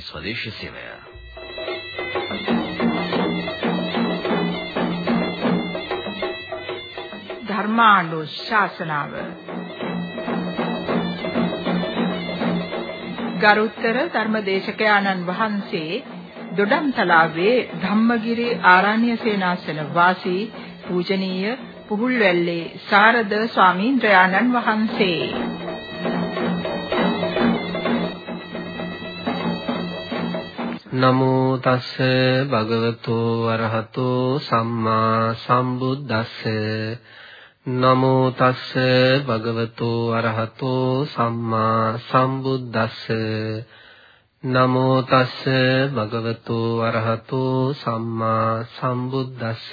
ස්වදේශී සේවය. ධර්මානුශාසනාව ගරුතර ධර්මදේශකයාණන් වහන්සේ දොඩම්තලාවේ ධම්මගිරි ආරණ්‍ය සේනාසන වාසී පූජනීය පුහුල්වැල්ලේ සාරද ස්වාමීන්ද්‍රයාණන් වහන්සේ. නමෝ තස්ස භගවතෝ අරහතෝ සම්මා සම්බුද්දස්ස. නමෝ තස්ස භගවතෝ අරහතෝ සම්මා සම්බුද්දස්ස. නමෝ තස්ස භගවතෝ අරහතෝ සම්මා සම්බුද්දස්ස.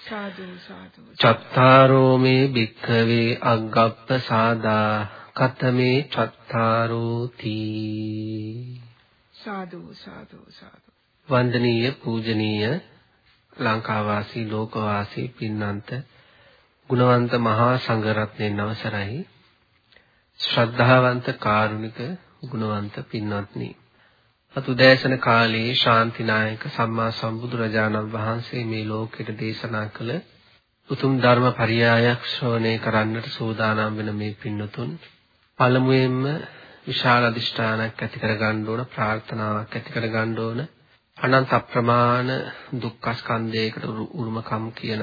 සාදු සාදු. චත්තාරෝ මේ භික්ඛවේ අග්ගප්ප සාදා කතමේ චත්තාරෝ තී සාදු සාදු සාදු. වන්දනීය පූජනීය ලංකාවාසී ලෝකවාසී පින්නන්ත ගුණවන්ත මහා සංඝරත්නයන් අවසරයි. ශ්‍රද්ධාවන්ත කාරුණික ගුණවන්ත පින්වත්නි අතුදෑසන කාලයේ ශාන්තිනායක සම්මා සම්බුදු රජාණන් වහන්සේ මේ ලෝකෙට දේශනා කළ උතුම් ධර්ම පරියායක් ශ්‍රවණය කරන්නට සූදානම් වෙන මේ පින්නතුන් පළමුවෙන්ම විශාල අදිෂ්ඨානයක් ඇති කරගන්න ඕන ප්‍රාර්ථනාවක් ඇති කරගන්න ඕන. අනන්ත අප්‍රමාණ දුක්ඛ ස්කන්ධයකට උරුමකම් කියන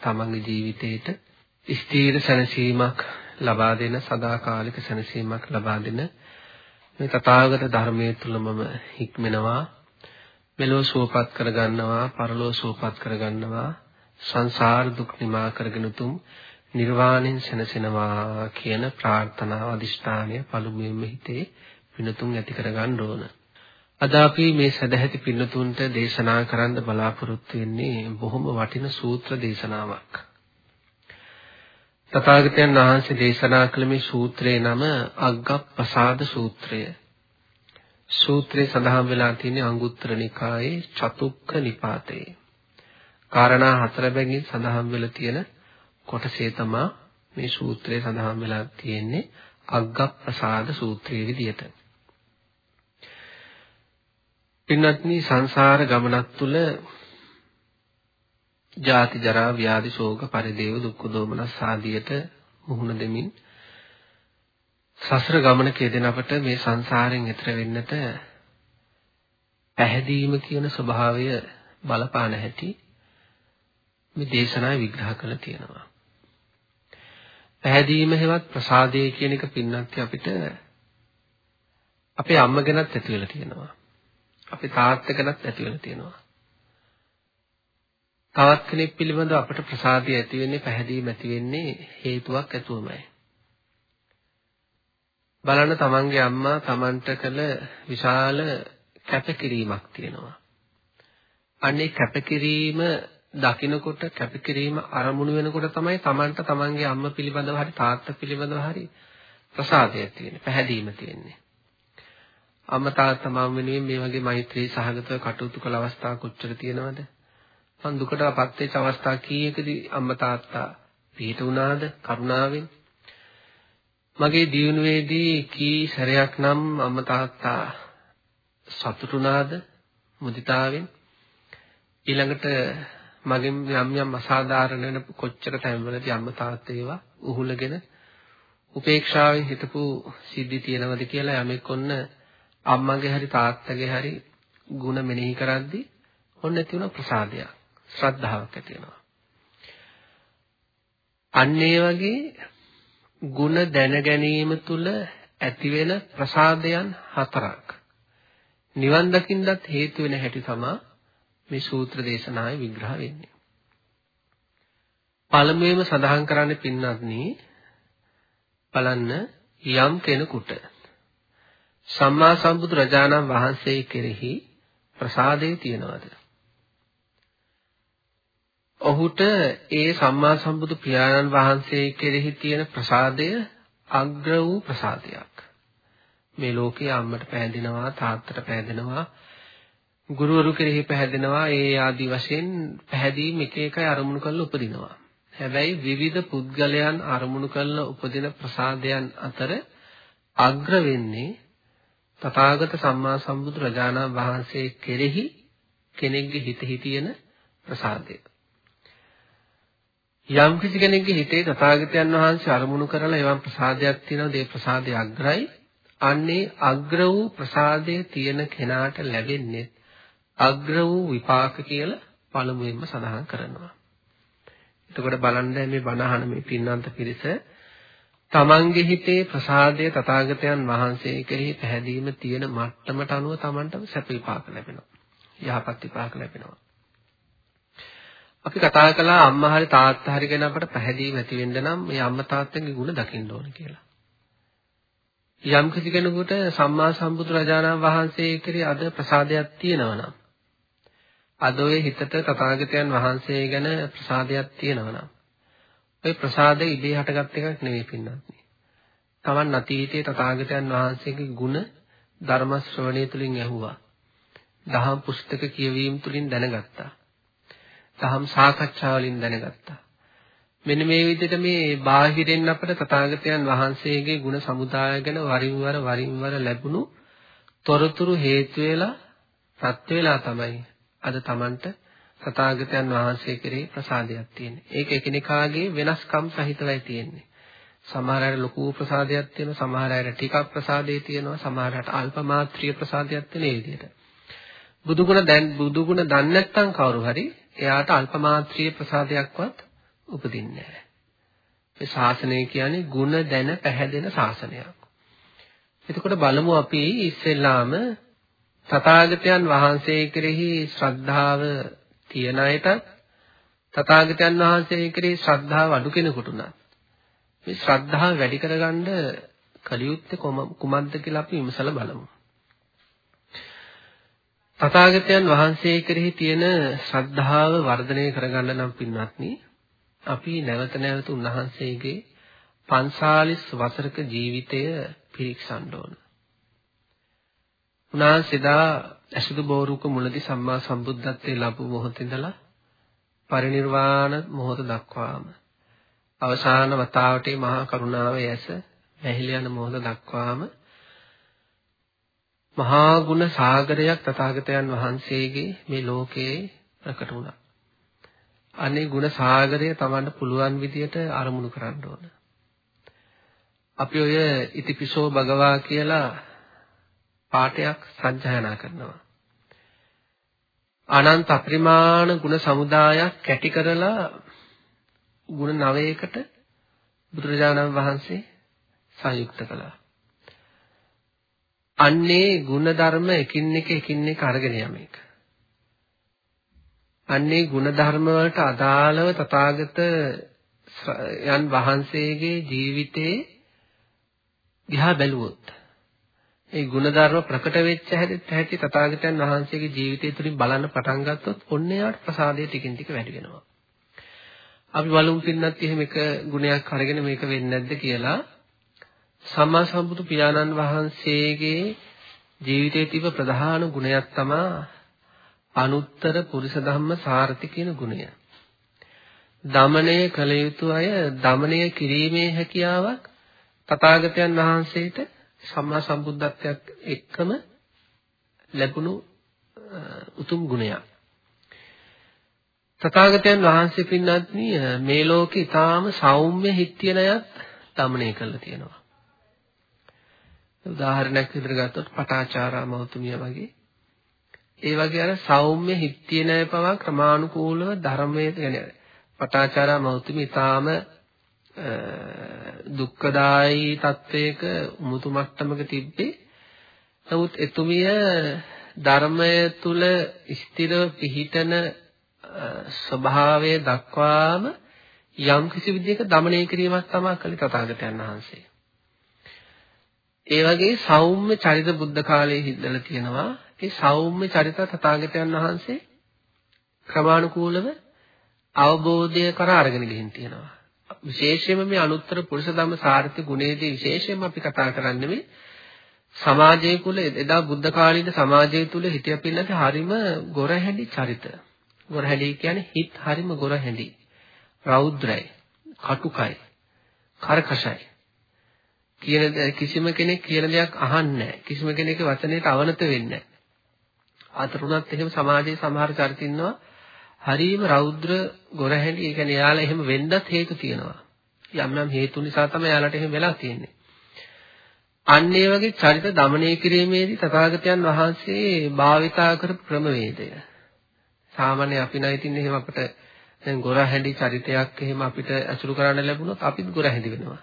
තමන්ගේ ජීවිතේට ස්ථීර සැනසීමක් ලබා දෙන සදාකාලික සැනසීමක් ලබා දෙන මේ තථාගත ධර්මයේ තුලමම හික්මෙනවා. මෙලෝ සුවපත් කරගන්නවා පරලෝ සුවපත් කරගන්නවා. සංසාර දුක් නිමා කරගෙන තුම් නිර්වාණයෙන් සැනසෙනවා කියන ප්‍රාර්ථනාව අදිෂ්ඨානය පළමුවෙන්ම හිතේ පිනතුන් ඇති කරගන්න ඕන. අද අපි මේ සදැහැති පින්නතුන්ට දේශනා කරන්න බලාපොරොත්තු වෙන්නේ බොහොම වටින සූත්‍ර දේශනාවක්. තථාගතයන් වහන්සේ දේශනා කළ මේ සූත්‍රයේ නම අග්ගප්පසාද සූත්‍රය. සූත්‍රයේ සඳහන් වෙලා තියෙන්නේ අංගුත්තර නිකායේ චතුක්ක නිපාතේ. කාරණා හතර බැගින් සඳහන් වෙලා තියෙන කොටසේ තමයි මේ සූත්‍රයේ සඳහන් වෙලා තියෙන්නේ අග්ගප්පසාද සූත්‍රයේ විදිහට. පින්වත්නි සංසාර ගමනක් තුල ජාති ජරා ව්‍යාධි ශෝක පරිදේව දුක්ඛ දෝමනස් ආදියට මුහුණ දෙමින් සසර ගමනක යෙදෙන අපට මේ සංසාරයෙන් එතර වෙන්නට පැහැදීම කියන ස්වභාවය බලපාන හැටි මේ දේශනාවේ විග්‍රහ කරලා තියෙනවා. පැහැදීම හෙවත් ප්‍රසාදය කියන එක පින්නත් අපිට අපේ අම්ම ගැනත් ඇති වෙලා තියෙනවා. අපේ තාත්තා ගැනත් ඇති වෙලා තියෙනවා. තවත් කෙනෙක් පිළිබඳව අපට ප්‍රසාදය ඇති වෙන්නේ පැහැදීම ඇති වෙන්නේ හේතුවක් ඇතුවමයි. බලන්න තමන්ගේ අම්මා තමන්ට කළ විශාල කැපකිරීමක් තියෙනවා. අන්නේ කැපකිරීම දකිනකොට කැපකිරීම අරමුණු වෙනකොට තමයි Tamanට Tamanගේ අම්මා පිළිබඳව හරි තාත්තා පිළිබඳව හරි ප්‍රසාදය තියෙන්නේ පැහැදීම තියෙන්නේ. අම්මා තාත්තා මම වෙනුවෙන් මේ වගේ මෛත්‍රී සහගතව කටයුතු කළ අවස්ථා කොච්චර තියෙනවද? මං දුකටපත් වෙච්ච අවස්ථා කීයකදී අම්මා තාත්තා පිට වුණාද? කරුණාවෙන්. මගේ දියුණුවේදී කී සැරයක් නම් අම්මා තාත්තා සතුටුනාද? මුදිතාවෙන්. ඊළඟට මගෙන් යම් යම් අසාධාරණ වෙන කොච්චර තැන්වලදී අම්මා තාත්තා ඒවා උහුලගෙන උපේක්ෂාවෙන් හිටපු සිද්ධි තියෙනවද කියලා යමෙක් ඔන්න අම්මගේ හරි තාත්තගේ හරි ಗುಣ මෙනෙහි කරද්දී ඔන්න ඇති වෙන ප්‍රසාදයක් ශ්‍රද්ධාවක් ඇති වෙනවා අන්න ඒ වගේ ಗುಣ දැන ගැනීම තුළ ඇති වෙන ප්‍රසාදයන් හතරක් නිවන් දකින්නත් හේතු වෙන හැටි තමයි මේ සූත්‍ර දේශනාවේ විග්‍රහ වෙන්නේ. පළමුවෙන්ම සඳහන් කරන්නේ පින්වත්නි බලන්න යම් කෙනෙකුට සම්මා සම්බුදු රජාණන් වහන්සේ කෙරෙහි ප්‍රසාදේ තියනවාද? ඔහුට ඒ සම්මා සම්බුදු පියාණන් වහන්සේ කෙරෙහි තියෙන ප්‍රසාදය අග්‍ර වූ ප්‍රසාදයක්. මේ ලෝකයේ අම්මට පෑදෙනවා තාත්තට පෑදෙනවා ගුරුවරු කෙරෙහි පැහැදෙනවා ඒ ආදි වශයෙන් පැහැදීම් එක එකයි අරමුණු කරලා උපදිනවා. හැබැයි විවිධ පුද්ගලයන් අරමුණු කරලා උපදින ප්‍රසාදයන් අතර අග්‍ර වෙන්නේ තථාගත සම්මා සම්බුදු රජාණන් වහන්සේ කෙරෙහි කෙනෙක්ගේ හිතෙහි තියෙන ප්‍රසාදය. යම් කිසි කෙනෙක්ගේ හිතේ තථාගතයන් වහන්සේ අරමුණු කරලා එවන් ප්‍රසාදයක් තියෙනවා ඒ ප්‍රසාදය අග්‍රයි. අන්නේ අග්‍ර වූ ප්‍රසාදය තියෙන කෙනාට ලැබෙන්නේ අග්‍ර වූ විපාක කියලා පළමුවෙන්ම සඳහන් කරනවා. එතකොට බලන්න මේ බණහන මේ පින්නන්ත පිරිස තමන්ගේ හිතේ ප්‍රසාදය තථාගතයන් වහන්සේ කෙරෙහි පැහැදීම තියෙන මට්ටමට අනුව තමන්ට සැප විපාක ලැබෙනවා. යහපත් විපාක ලැබෙනවා. අපි කතා කළා අම්මා හරි තාත්තා හරි ගැන අපට පැහැදීම ඇති වෙන්න නම් මේ අම්මා තාත්තගේ ගුණ දකින්න ඕන කියලා. යම් කිසි කෙනෙකුට සම්මා සම්බුදු රජාණන් වහන්සේ කෙරෙහි අද ප්‍රසාදයක් තියෙනවා නම් අද ඔය හිතට තථාගතයන් වහන්සේ ගැන ප්‍රසාදයක් තියෙනවා නම් ඔය ප්‍රසාදය ඉබේ හටගත් එකක් නෙවෙයි පින්නත්. තමන් අතීතයේ තථාගතයන් වහන්සේගේ ගුණ ධර්ම ශ්‍රවණය තුලින් ඇහුවා. දහම් පුස්තක කියවීම තුලින් දැනගත්තා. දහම් සාකච්ඡා වලින් දැනගත්තා. මෙන්න මේ විදිහට මේ බාහිරින් අපට තථාගතයන් වහන්සේගේ ගුණ සමුදාය ගැන වරින් වර වරින් වර ලැබුණු තොරතුරු හේතු වෙලා සත්‍ය වෙලා තමයි අද Tamanට තථාගතයන් වහන්සේ කෙරෙහි ප්‍රසාදයක් තියෙන්නේ. ඒක එකිනෙකාගේ වෙනස්කම් සහිතවයි තියෙන්නේ. සමහර අය ලොකු ප්‍රසාදයක් තියෙනවා, සමහර අය ටිකක් ප්‍රසාදේ තියෙනවා, සමහර අයට අල්ප මාත්‍රිය ප්‍රසාදයක් තියෙන ඒ විදිහට. බුදුගුණ දැන් බුදුගුණ දන්නේ නැත්නම් කවුරු හරි එයාට අල්ප මාත්‍රිය ප්‍රසාදයක්වත් උපදින්නේ නැහැ. මේ ශාසනය කියන්නේ ಗುಣ දැන පැහැදෙන ශාසනයක්. එතකොට බලමු අපි ඉස්සෙල්ලාම තථාගතයන් වහන්සේ කෙරෙහි ශ්‍රද්ධාව තියන අයට තථාගතයන් වහන්සේ කෙරෙහි ශ්‍රද්ධාව අඩු කෙනෙකුට උනත් මේ ශ්‍රද්ධාව වැඩි කරගන්න කලියුත්තේ කුමක්ද කියලා අපි විමසලා බලමු. තථාගතයන් වහන්සේ කෙරෙහි තියෙන ශ්‍රද්ධාව වර්ධනය කරගන්න නම් පින්වත්නි අපි නැවත නැවත උන්වහන්සේගේ 45 වසරක ජීවිතය පිරික්සන්න ඕන. උන්වහන්සේදා ඇසුදු බෝරුක මුලදී සම්මා සම්බුද්ධත්වයේ ලැබු මොහොත ඉඳලා පරිණිරවාණ මොහොත දක්වාම අවසාන වතාවට මහා කරුණාවේ ඇස වැහිලා යන මොහොත දක්වාම මහා ගුණ සාගරයක් තථාගතයන් වහන්සේගේ මේ ලෝකයේ ප්‍රකට වුණා. අනේ ගුණ සාගරය Tamanට පුළුවන් විදියට අරමුණු කරන්න ඕන. අපි ඔය ඉතිපිසෝ භගවා කියලා පාඨයක් සජ්ජායනා කරනවා. අනන්ත අප්‍රමාණ ගුණ සමුදායක් කැටි කරලා ගුණ 9කට බුදුරජාණන් වහන්සේ සංයුක්ත කළා. අන්නේ ගුණ ධර්ම එකින් එක එකින් එක අරගෙන යමේක. අන්නේ ගුණ ධර්ම වලට අදාළව තථාගත යන් වහන්සේගේ ජීවිතේ දිහා බැලුවොත් ඒ ಗುಣධර්ම ප්‍රකට වෙච්ච හැටි හැටි තථාගතයන් වහන්සේගේ ජීවිතය තුළින් බලන්න පටන් ගත්තොත් ඔන්න යාට ප්‍රසාදය ටිකින් ටික වැඩි වෙනවා. අපි බලමු පින්නත් එහෙම එක ගුණයක් අරගෙන මේක වෙන්නේ නැද්ද කියලා සම්මා සම්බුදු පියාණන් වහන්සේගේ ජීවිතයේ තිබ ප්‍රධාන ගුණයක් තමයි අනුත්තර පුරුෂ ධම්ම සාරති කියන ගුණය. දමණය කළ යුතු අය දමණය කිරීමේ හැකියාවක් තථාගතයන් වහන්සේට සම්මා සම්බුද්ධත්වයක් එක්කම ලැබුණු උතුම් ගුණයක්. තථාගතයන් වහන්සේ පින්වත්නි මේ ලෝකේ ඊටාම සෞම්‍ය හිත් තියන අයත් দমনය කළා තියෙනවා. උදාහරණයක් විදිහට ගත්තොත් පටාචාරා මෞතුමිය වගේ ඒ වගේ අර සෞම්‍ය හිත් තියන අය පවා ක්‍රමානුකූලව ධර්මයේ කියන්නේ පටාචාරා මෞතුමිය ඊටාම දුක්ඛදායි තත්වයක මුතු මට්ටමක තිබ්බේ නමුත් එතුමිය ධර්මය තුල ස්ථිරව පිහිටන ස්වභාවය දක්වාම යම් කිසි විදිහක দমনය කිරීමක් තමයි කළේ තථාගතයන් වහන්සේ. ඒ වගේ සෞම්‍ය චරිත බුද්ධ කාලයේ හිටදලා තියෙනවා. ඒ සෞම්‍ය චරිත තථාගතයන් වහන්සේ ක්‍රමානුකූලව අවබෝධය කර අරගෙන ගිහින් තියෙනවා. විශේෂයෙන්ම මේ අනුත්තර පුරුෂ ධම්ම සාර්ථි ගුණයේදී විශේෂයෙන්ම අපි කතා කරන්නේ මේ සමාජයේ කුල එදා බුද්ධ කාලීන සමාජය තුල හිටිය පින්නත් හරිම ගොරහැඩි චරිත. ගොරහැඩි කියන්නේ හිත හරිම ගොරහැඩි. රෞද්‍රයි, කටුකයි, කරකශයි. කියන කිසිම කෙනෙක් කියන දෙයක් අහන්නේ නැහැ. කිසිම කෙනෙක්ගේ වචනයට අවනත වෙන්නේ නැහැ. අතරුණත් එහෙම සමාජයේ සමහර චරිත ඉන්නවා හරීම රෞද්‍ර ගොරහැඩි ඒ කියන්නේ යාලා එහෙම වෙන්නත් හේතු තියෙනවා. යම් යම් හේතු නිසා තමයි යාලට එහෙම වෙලා තියෙන්නේ. අන්න ඒ වගේ චරිත দমনය කිරීමේදී තථාගතයන් වහන්සේ භාවිතා කරපු ක්‍රමවේදය. සාමාන්‍ය අපි නම් ඉතින් එහෙම අපිට දැන් ගොරහැඩි චරිතයක් එහෙම අපිට අසුරු කරන්න ලැබුණොත් අපිත් ගොරහැඩි වෙනවා.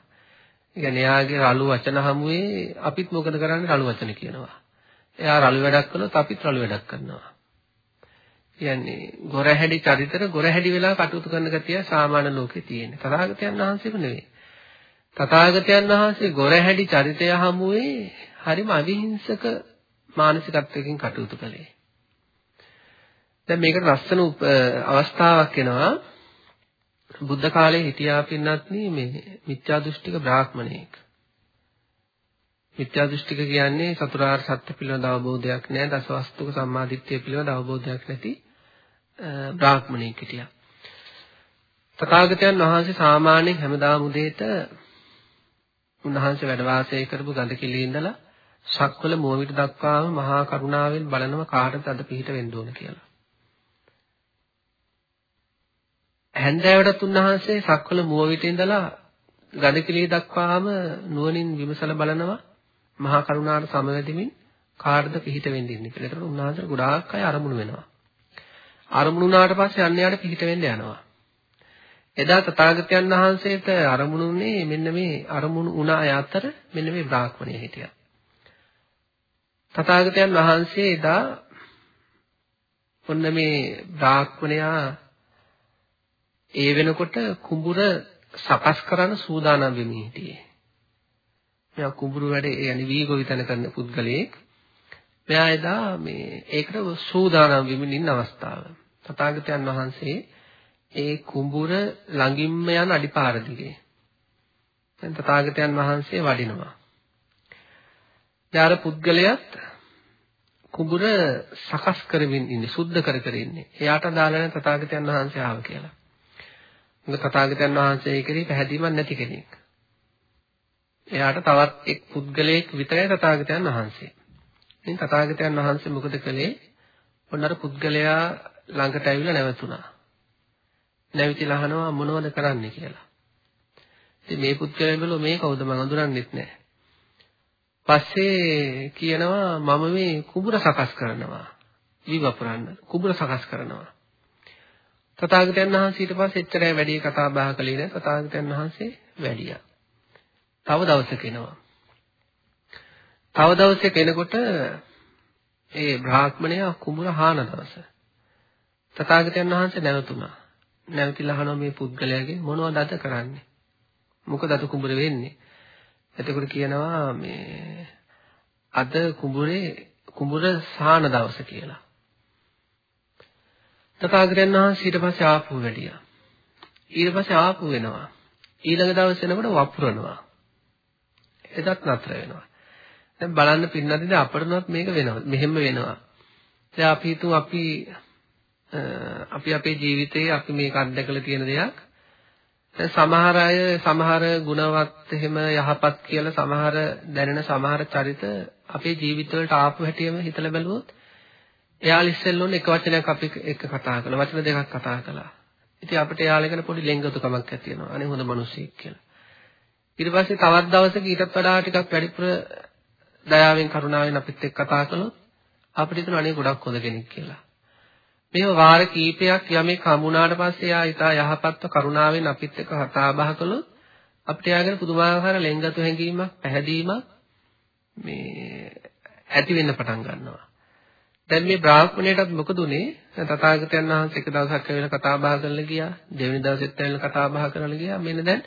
ඒ කියන්නේ එයාගේ රළු වචන හමුවේ අපිත් මොකද කරන්නේ රළු වචන කියනවා. එයා රළු වැඩක් කළොත් අපිත් රළු වැඩක් කරනවා. කියන්නේ ගොරහැඩි චරිතර ගොරහැඩි වෙලා කටයුතු කරන ගතිය සාමාන්‍ය ලෝකේ තියෙන. තථාගතයන් වහන්සේම නෙවෙයි. තථාගතයන් වහන්සේ ගොරහැඩි චරිතය හමුවේ හරිම අවිහිංසක මානසිකත්වයකින් කටයුතු කළේ. දැන් මේකට ලස්සන අවස්ථාවක් එනවා. බුද්ධ කාලේ හිටියා පින්නත් මේ මිත්‍යා දෘෂ්ටික බ්‍රාහ්මණයෙක්. මිත්‍යා දෘෂ්ටික කියන්නේ චතුරාර්ය සත්‍ය පිළිබඳ අවබෝධයක් නැහැ දසවස්තුක සම්මාදිට්ඨිය පිළිබඳ අවබෝධයක් නැති බ්‍රාහ්මණයෙක් හිටියා. තථාගතයන් වහන්සේ සාමාන්‍යයෙන් හැමදාම උදේට උන්වහන්සේ වැඩ වාසය කරපු ගඳකිලි ඉඳලා ශක්වල මුවමිට දක්වාම මහා කරුණාවෙන් බලනව කාටද අද පිහිට වෙන්න ඕන කියලා. හැන්දෑවටත් උන්වහන්සේ ශක්වල මුවමිට ඉඳලා ගඳකිලි දක්වාම නුවණින් විමසලා බලනවා මහා කරුණාට සමවැදෙමින් කාටද පිහිට වෙන්න ඉන්නේ කියලා. ඒකට උන්වහන්සේ ගොඩාක් අය අරමුණු වෙනවා. අරමුණු වුණාට පස්සේ අන්න යාට පිහිට වෙන්න යනවා. එදා තථාගතයන් වහන්සේට අරමුණුනේ මෙන්න මේ අරමුණු වුණ අය අතර මෙන්න මේ බ්‍රාහ්මණය හිටියා. තථාගතයන් වහන්සේ එදා ඔන්න මේ බ්‍රාහ්මණයා ඒ වෙනකොට කුඹුර සකස් කරන්න සූදානම් වෙමින් හිටියේ. මෙයා කුඹුරු වැඩේ يعني වීගොවිතන කරන පුද්ගලයෙක්. මෙයා එදා මේ ඒකට සූදානම් වෙමින් ඉන්න අවස්ථාව. තථාගතයන් වහන්සේ ඒ කුඹුර ළඟින්ම යන අඩිපාර දිගේ දැන් තථාගතයන් වහන්සේ වඩිනවා. යාර පුද්ගලයාත් කුඹුර සකස් කරමින් ඉන්නේ සුද්ධ කර කර ඉන්නේ. එයාට දාලා නැහැ තථාගතයන් වහන්සේ ආව කියලා. මොකද තථාගතයන් වහන්සේ කෙරෙහි පැහැදීමක් නැති කෙනෙක්. එයාට තවත් එක් පුද්ගලයෙක් විතරයි තථාගතයන් වහන්සේ. ඉතින් තථාගතයන් වහන්සේ මොකද කළේ? ඔන්නර පුද්ගලයා ළඟට ඇවිල්ලා නැවතුණා. නැවිතිලා අහනවා මොනවද කරන්න කියලා. ඉතින් මේ පුද්ගලයා බැලුවා මේ කවුද මම අඳුරන්නෙත් නැහැ. පස්සේ කියනවා මම මේ කුඹුර සකස් කරනවා. විවපුරන්න කුඹුර සකස් කරනවා. තථාගතයන් වහන්සේ ඊට පස්සේ එච්චරයි වැඩි කතා බහ කළේ නැහැ. තථාගතයන් වහන්සේ වැඩියා. තව දවසක එනවා. තව දවසක එනකොට ඒ බ්‍රාහ්මණයා කුඹුර හාන දවස. තථාගතයන් වහන්සේ නැවතුණා. නැවතිලා අහනවා මේ පුද්ගලයාගේ මොනවද අද කරන්නේ? මොකද අද කුඹුර වෙන්නේ? එතකොට කියනවා මේ අද කුඹුරේ කුඹුර සාන දවස කියලා. තථාගතයන් වහන්සේ ඊට පස්සේ ආපහු වැඩියා. ඊට පස්සේ ආපහු වෙනවා. ඊළඟ දවසේ එනකොට වපුරනවා. එදත් නතර වෙනවා. දැන් බලන්න පින්නදිද අපිටවත් මේක වෙනවා. මෙහෙම වෙනවා. දැන් අපි හිතමු අපි අපි අපේ ජීවිතයේ අපි මේක අත්දැකලා තියෙන දෙයක්. දැන් සමහර අය සමහර ගුණවත් එහෙම යහපත් කියලා සමහර දැනෙන සමහර චරිත අපේ ජීවිතවලට ආපු හැටිම හිතලා බැලුවොත් එයාලා ඉස්සෙල්ලෝන එක වචනයක් අපි එක්ක කතා කළා. වචන දෙකක් කතා කළා. ඉතින් අපිට එයාලා ගැන පොඩි ලෙන්ගතුකමක් ඇති වෙනවා. අනේ හොඳ මිනිස්සෙක් කියලා. ඊට පස්සේ තවත් දවසක ඊටත් වඩා ටිකක් වැඩිපුර දයාවෙන් කරුණාවෙන් අපිත් එක්ක කතා කළොත් අපිට හිතෙනවා අනේ ගොඩක් හොඳ කෙනෙක් කියලා. මේව වාර කීපයක් යමෙක් හමුණාට පස්සේ යා ඊට යහපත්ව කරුණාවෙන් අපිත් එක්ක කතා බහ කළොත් අපිට යාගෙන පුදුමාකාර ලෙන්ගතු හැඟීමක් පැහැදීමක් මේ ඇති වෙන්න පටන් ගන්නවා. දැන් මේ බ්‍රාහ්මණයටත් මොකද උනේ? තථාගතයන් වහන්සේ එක දවසක් ඇවිල්ලා කතා බහ කරලා ගියා. දෙවෙනි දවසෙත් ඇවිල්ලා කතා බහ කරලා ගියා. මෙන්න දැන්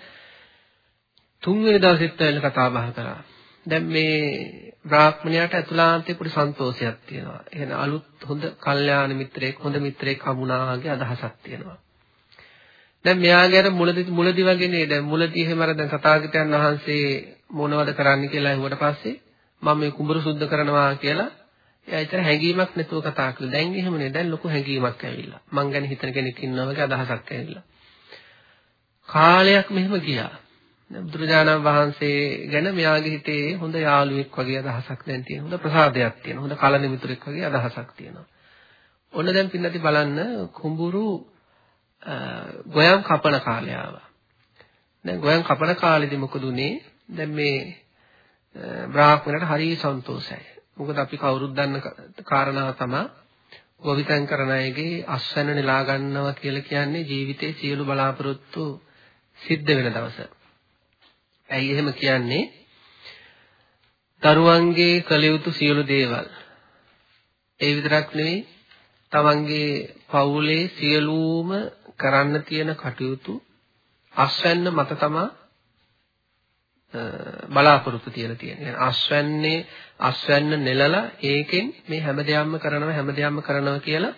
තුන්වෙනි දවසෙත් ඇවිල්ලා කතා බහ කරා. දැන් මේ බ්‍රාහ්මණයාට අතුලාන්තේ පොඩි සන්තෝෂයක් තියෙනවා. එහෙනම් අලුත් හොඳ කල්යාණ මිත්‍රයෙක් හොඳ මිත්‍රයෙක් හමුණාගේ අදහසක් තියෙනවා. දැන් මෙයාගේ අර මුලදි මුලදි වගේනේ දැන් මුලදි එහෙම අර දැන් තථාගතයන් වහන්සේ මොනවද කරන්න කියලා ඇහුවට පස්සේ මම මේ කුඹුර සුද්ධ කරනවා කියලා එයා ඊතර හැඟීමක් නැතුව කතා කළා. දැන් එහෙමනේ දැන් ලොකු හැඟීමක් ඇවිල්ලා. මං ගැන හිතන කෙනෙක් ඉන්නවා වගේ අදහසක් ඇවිල්ලා. කාලයක් මෙහෙම ගියා. බුදුරජාණන් වහන්සේ ගැන මෙයාගේ හිතේ හොඳ යාළුවෙක් වගේ අදහසක් දැන් තියෙන. හොඳ ප්‍රසාදයක් තියෙන. හොඳ කලන මිතුරෙක් වගේ අදහසක් තියෙනවා. ඔන්න දැන් පින්නති බලන්න කුඹුරු ගොයම් කපන කාලය ආවා. දැන් ගොයම් කපන කාලෙදි මොකද උනේ? දැන් මේ බ්‍රාහ්මණයට හරිය සන්තෝෂයි. මොකද අපි කවුරුත් දන්න කාරණාව තමයි ගොවිතැන් කරන අයගේ අස්වැන්න නෙලා ගන්නවා කියලා කියන්නේ ජීවිතේ සියලු බලාපොරොත්තු සිද්ධ වෙන දවස. ඇයි එහෙම කියන්නේ? දරුවන්ගේ කළ යුතු සියලු දේවල්. ඒ විතරක් නෙවෙයි තමන්ගේ පවුලේ සියලුම කරන්න තියෙන කටයුතු අස්වැන්න මත තමා බලාපොරොත්තු තියලා තියෙන්නේ. අස්වැන්නේ අස්වැන්න නෙලලා ඒකෙන් මේ හැමදේම කරනවා හැමදේම කරනවා කියලා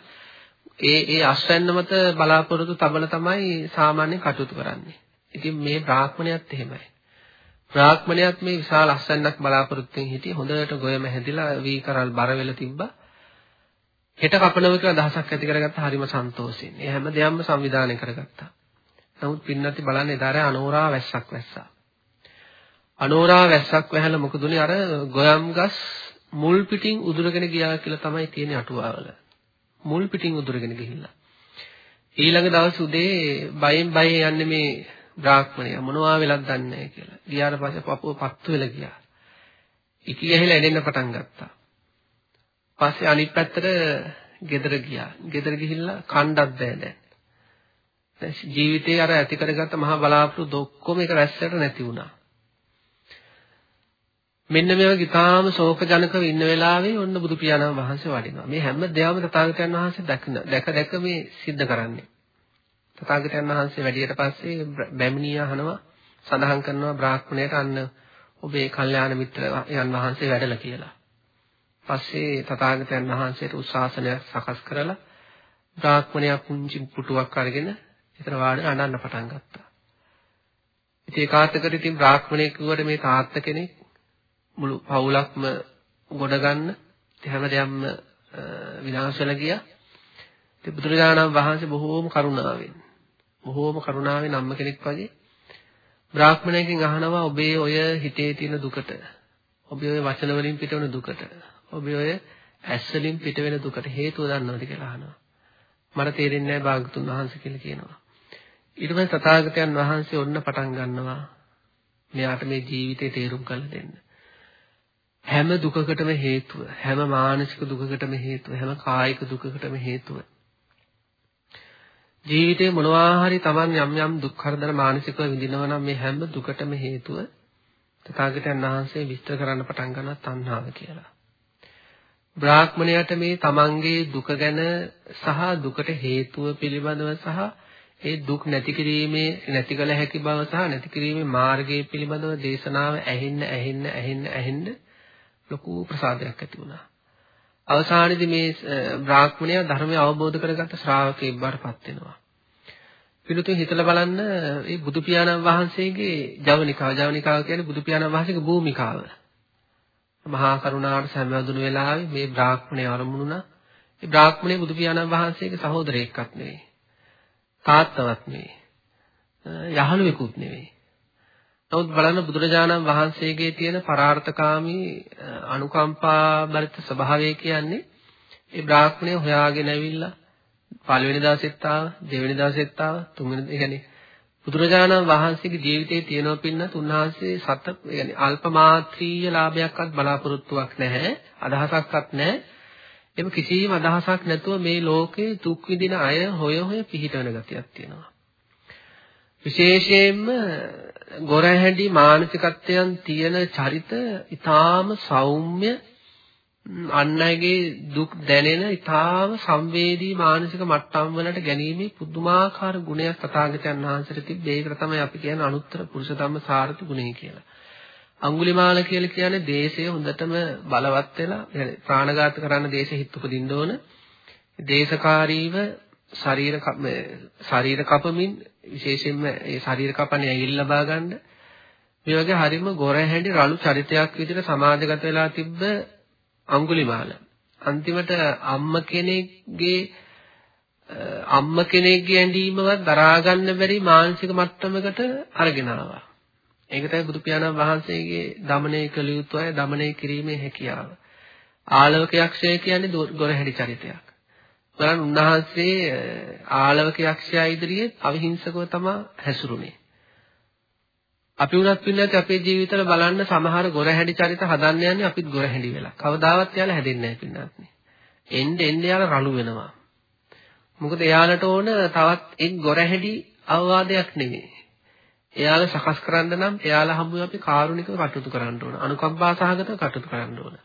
ඒ ඒ අස්වැන්න මත බලාපොරොත්තු තබල තමයි සාමාන්‍ය කටයුතු කරන්නේ. ඉතින් මේ බ්‍රාහ්මණයත් එහෙමයි. බ්‍රාහ්මණයත් මේ විශාල අස්වැන්නක් බලාපොරොත්තුෙන් හිටියේ හොඳට ගොයම හැදිලා වී කරල් බර වෙලා තිබ්බා. හෙට කපනවා කියලා දහසක් ඇති කරගත්ත හරිම සන්තෝෂෙන්. ඒ හැම දෙයක්ම සංවිධානය කරගත්තා. නමුත් පින්නති බලන්න එදාරේ අනෝරා වැස්සක් වැස්සා. අනෝරා වැස්සක් වැහැලා මොකද උනේ අර ගොයම් ගස් මුල් පිටින් උදුරගෙන ගියා කියලා තමයි තියෙන අටුවාවල. මුල් පිටින් උදුරගෙන ගිහිල්ලා. ඊළඟ දවස් උදේ බයෙන් බයෙන් යන්නේ මේ බ්‍රාහ්මණයා මොනවා වෙලක් දන්නේ නැහැ කියලා. ගියාට පස්සේ පපුව පත්තු වෙලා ගියා. ඉකි ඇහිලා එඩෙන්න පටන් ගත්තා. පස්සේ අනිත් පැත්තට ගෙදර ගියා. ගෙදර ගිහිල්ලා කණ්ඩක් බෑ දැන්. දැන් ජීවිතේ අර ඇති කරගත්ත මහා බලාපොරොත්තු ඔක්කොම එක රැස්සට නැති වුණා. මෙන්න මේ වගේ ඊටාම ශෝකජනකව ඉන්න වෙලාවේ ඔන්න බුදු පියාණන් වහන්සේ වඩිනවා. මේ හැම දෙයක්ම තථාගතයන් වහන්සේ දැකන දැක දැක මේ සිද්ධ කරන්නේ. තථාගතයන් වහන්සේ වැඩියට පස්සේ බැමිණිය අහනවා සඳහන් කරනවා බ්‍රාහ්මණයට අන්න ඔබේ කල්යාණ මිත්‍රයන් වහන්සේ වැඩලා කියලා. පස්සේ තථාගතයන් වහන්සේට උශාසනයක් සකස් කරලා බ්‍රාහ්මණයා පුංචි පුටුවක් අරගෙන එතන වාඩිලා අඬන්න පටන් ගත්තා. ඉතින් ඒකාතකට ඉතින් බ්‍රාහ්මණයෙක් කිව්වට මේ තාත්ත කෙනෙක් මුළු පවුලක්ම ගොඩ ගන්න හැම දෙයක්ම විනාශ වෙලා ගියා. ඉතින් බුදුරජාණන් වහන්සේ බොහෝම කරුණාවෙන් බොහෝම කරුණාවෙන් අම්ම කෙනෙක් වගේ බ්‍රාහ්මණයෙක්ගෙන් අහනවා ඔබේ ඔය හිතේ තියෙන දුකට ඔබේ ඔය වචන වලින් පිටවන දුකට ඔබේ ඔය ඇස් වලින් පිට වෙන දුකට හේතුව දන්නවද කියලා අහනවා. මට තේරෙන්නේ නැහැ භාගතුන් වහන්සේ කියලා කියනවා. ඊට පස්සේ තථාගතයන් වහන්සේ ඔන්න පටන් ගන්නවා මෙයාට මේ ජීවිතේ තේරුම් කරලා දෙන්න. හැම දුකකටම හේතුව හැම මානසික දුකකටම හේතුව හැම කායික දුකකටම හේතුව ජීවිතේ මොනවා හරි Taman යම් යම් දුක් හරදර මානසිකව විඳිනවා නම් මේ හැම දුකටම හේතුව තථාගතයන් වහන්සේ විස්තර කරන්න පටන් ගන්නවා තණ්හාව කියලා. බ්‍රාහ්මණයට මේ තමන්ගේ දුක ගැන සහ දුකට හේතුව පිළිබඳව සහ ඒ දුක් නැති කිරීමේ නැති කළ හැකි බව සහ නැති කිරීමේ මාර්ගය පිළිබඳව දේශනාව ඇහෙන්න ඇහෙන්න ඇහෙන්න ඇහෙන්න ලොකු ප්‍රසාදයක් ඇති වුණා. අවසානයේදී මේ බ්‍රාහ්මණයා ධර්මය අවබෝධ කරගත්ත ශ්‍රාවකයෙක් බවටපත් වෙනවා. පිළිතුරු හිතලා බලන්න මේ බුදු පියාණන් වහන්සේගේ ජවනිකාව ජවනිකාව කියන්නේ බුදු පියාණන් වහන්සේගේ භූමිකාව. මහා කරුණාවට සම්බන්ධුණු වෙලාවේ මේ බ්‍රාහ්මණය ආරමුණුනා. ඒ බ්‍රාහ්මණය බුදු පියාණන් වහන්සේගේ සහෝදරයෙක්වත් නෙවෙයි. තාත්තවත් නෙවෙයි. යහළුවෙකුත් නෙවෙයි. නමුත් බලන්න බුදුරජාණන් වහන්සේගේ තියෙන පරාර්ථකාමී අනුකම්පා බරිත ස්වභාවය කියන්නේ ඒ බ්‍රාහ්මණය හොයාගෙන ඇවිල්ලා පළවෙනි දවසෙත් ආව, දෙවෙනි දවසෙත් ආව, තුන්වෙනි يعني බුදුරජාණන් වහන්සේගේ ජීවිතයේ තියෙනව පින්නත් උන්වහන්සේ සත يعني අල්ප මාත්‍රීය ලාභයක්වත් බලාපොරොත්තුවක් නැහැ, අදහසක්වත් නැහැ. එම කිසිම අදහසක් නැතුව මේ ලෝකේ දුක් විඳින අය හොය හොය පිහිටවන ගතියක් තියෙනවා. විශේෂයෙන්ම ගොරහැඩි මානසිකත්වයන් තියෙන චරිත ඊටාම සෞම්‍ය අන් අයගේ දුක් දැනෙන ඊටාම සංවේදී මානසික මට්ටම් වලට ගැනීමේ පුදුමාකාර ගුණයක් තථාගතයන් වහන්සේට තිබ්බේ. ඒකට තමයි අපි කියන්නේ අනුත්තර පුරුෂ ධම්ම සාරති ගුණය කියලා. අඟුලිමාල කියලා කියන්නේ දේශය හොඳටම බලවත් වෙලා ප්‍රාණඝාත කරන්න දේශෙ හිත උපදින්න ඕන. දේශකාරීව ශරීර ශරීර කපමින් විශේෂයෙන්ම ඒ ශරීර කපණේ ඇඟිලි ලබා ගන්න මේ වගේ හරිම ගොරහැඬි රළු චරිතයක් විදිහට සමාජගත වෙලා තිබ්බ අඟුලිමාල. අන්තිමට අම්ම කෙනෙක්ගේ අම්ම කෙනෙක්ගේ ඇඬීමවත් දරා ගන්න බැරි මානසික මට්ටමකට අරගෙන ආවා. ඒක තමයි බුදු පියාණන් වහන්සේගේ দমনය කළ යුතු අය দমনය කිරීමේ හැකියාව. ආලවක යක්ෂය කියන්නේ ගොරහැඩි චරිතයක්. බලන්න උන්වහන්සේ ආලවක යක්ෂයා ඉදිරියේ අවිහිංසකව තමයි හැසිරුනේ. අපි උනත් පින්නත් අපේ ජීවිතවල බලන්න සමහර ගොරහැඩි චරිත හදන්න යන්නේ අපිත් ගොරහැඩි වෙලා. කවදාවත් යාලා හැදෙන්නේ නැහැ පින්නත්. එන්න එන්න යාලා රළු වෙනවා. මොකද එයාලට ඕන තවත් එක් ගොරහැඩි අවවාදයක් නෙමෙයි. එයාලා සකස් කරන්න නම් එයාලා හම්බුවේ අපි කාරුණිකව කටයුතු කරන්න ඕන. අනුකම්පා සහගතව කටයුතු කරන්න ඕන.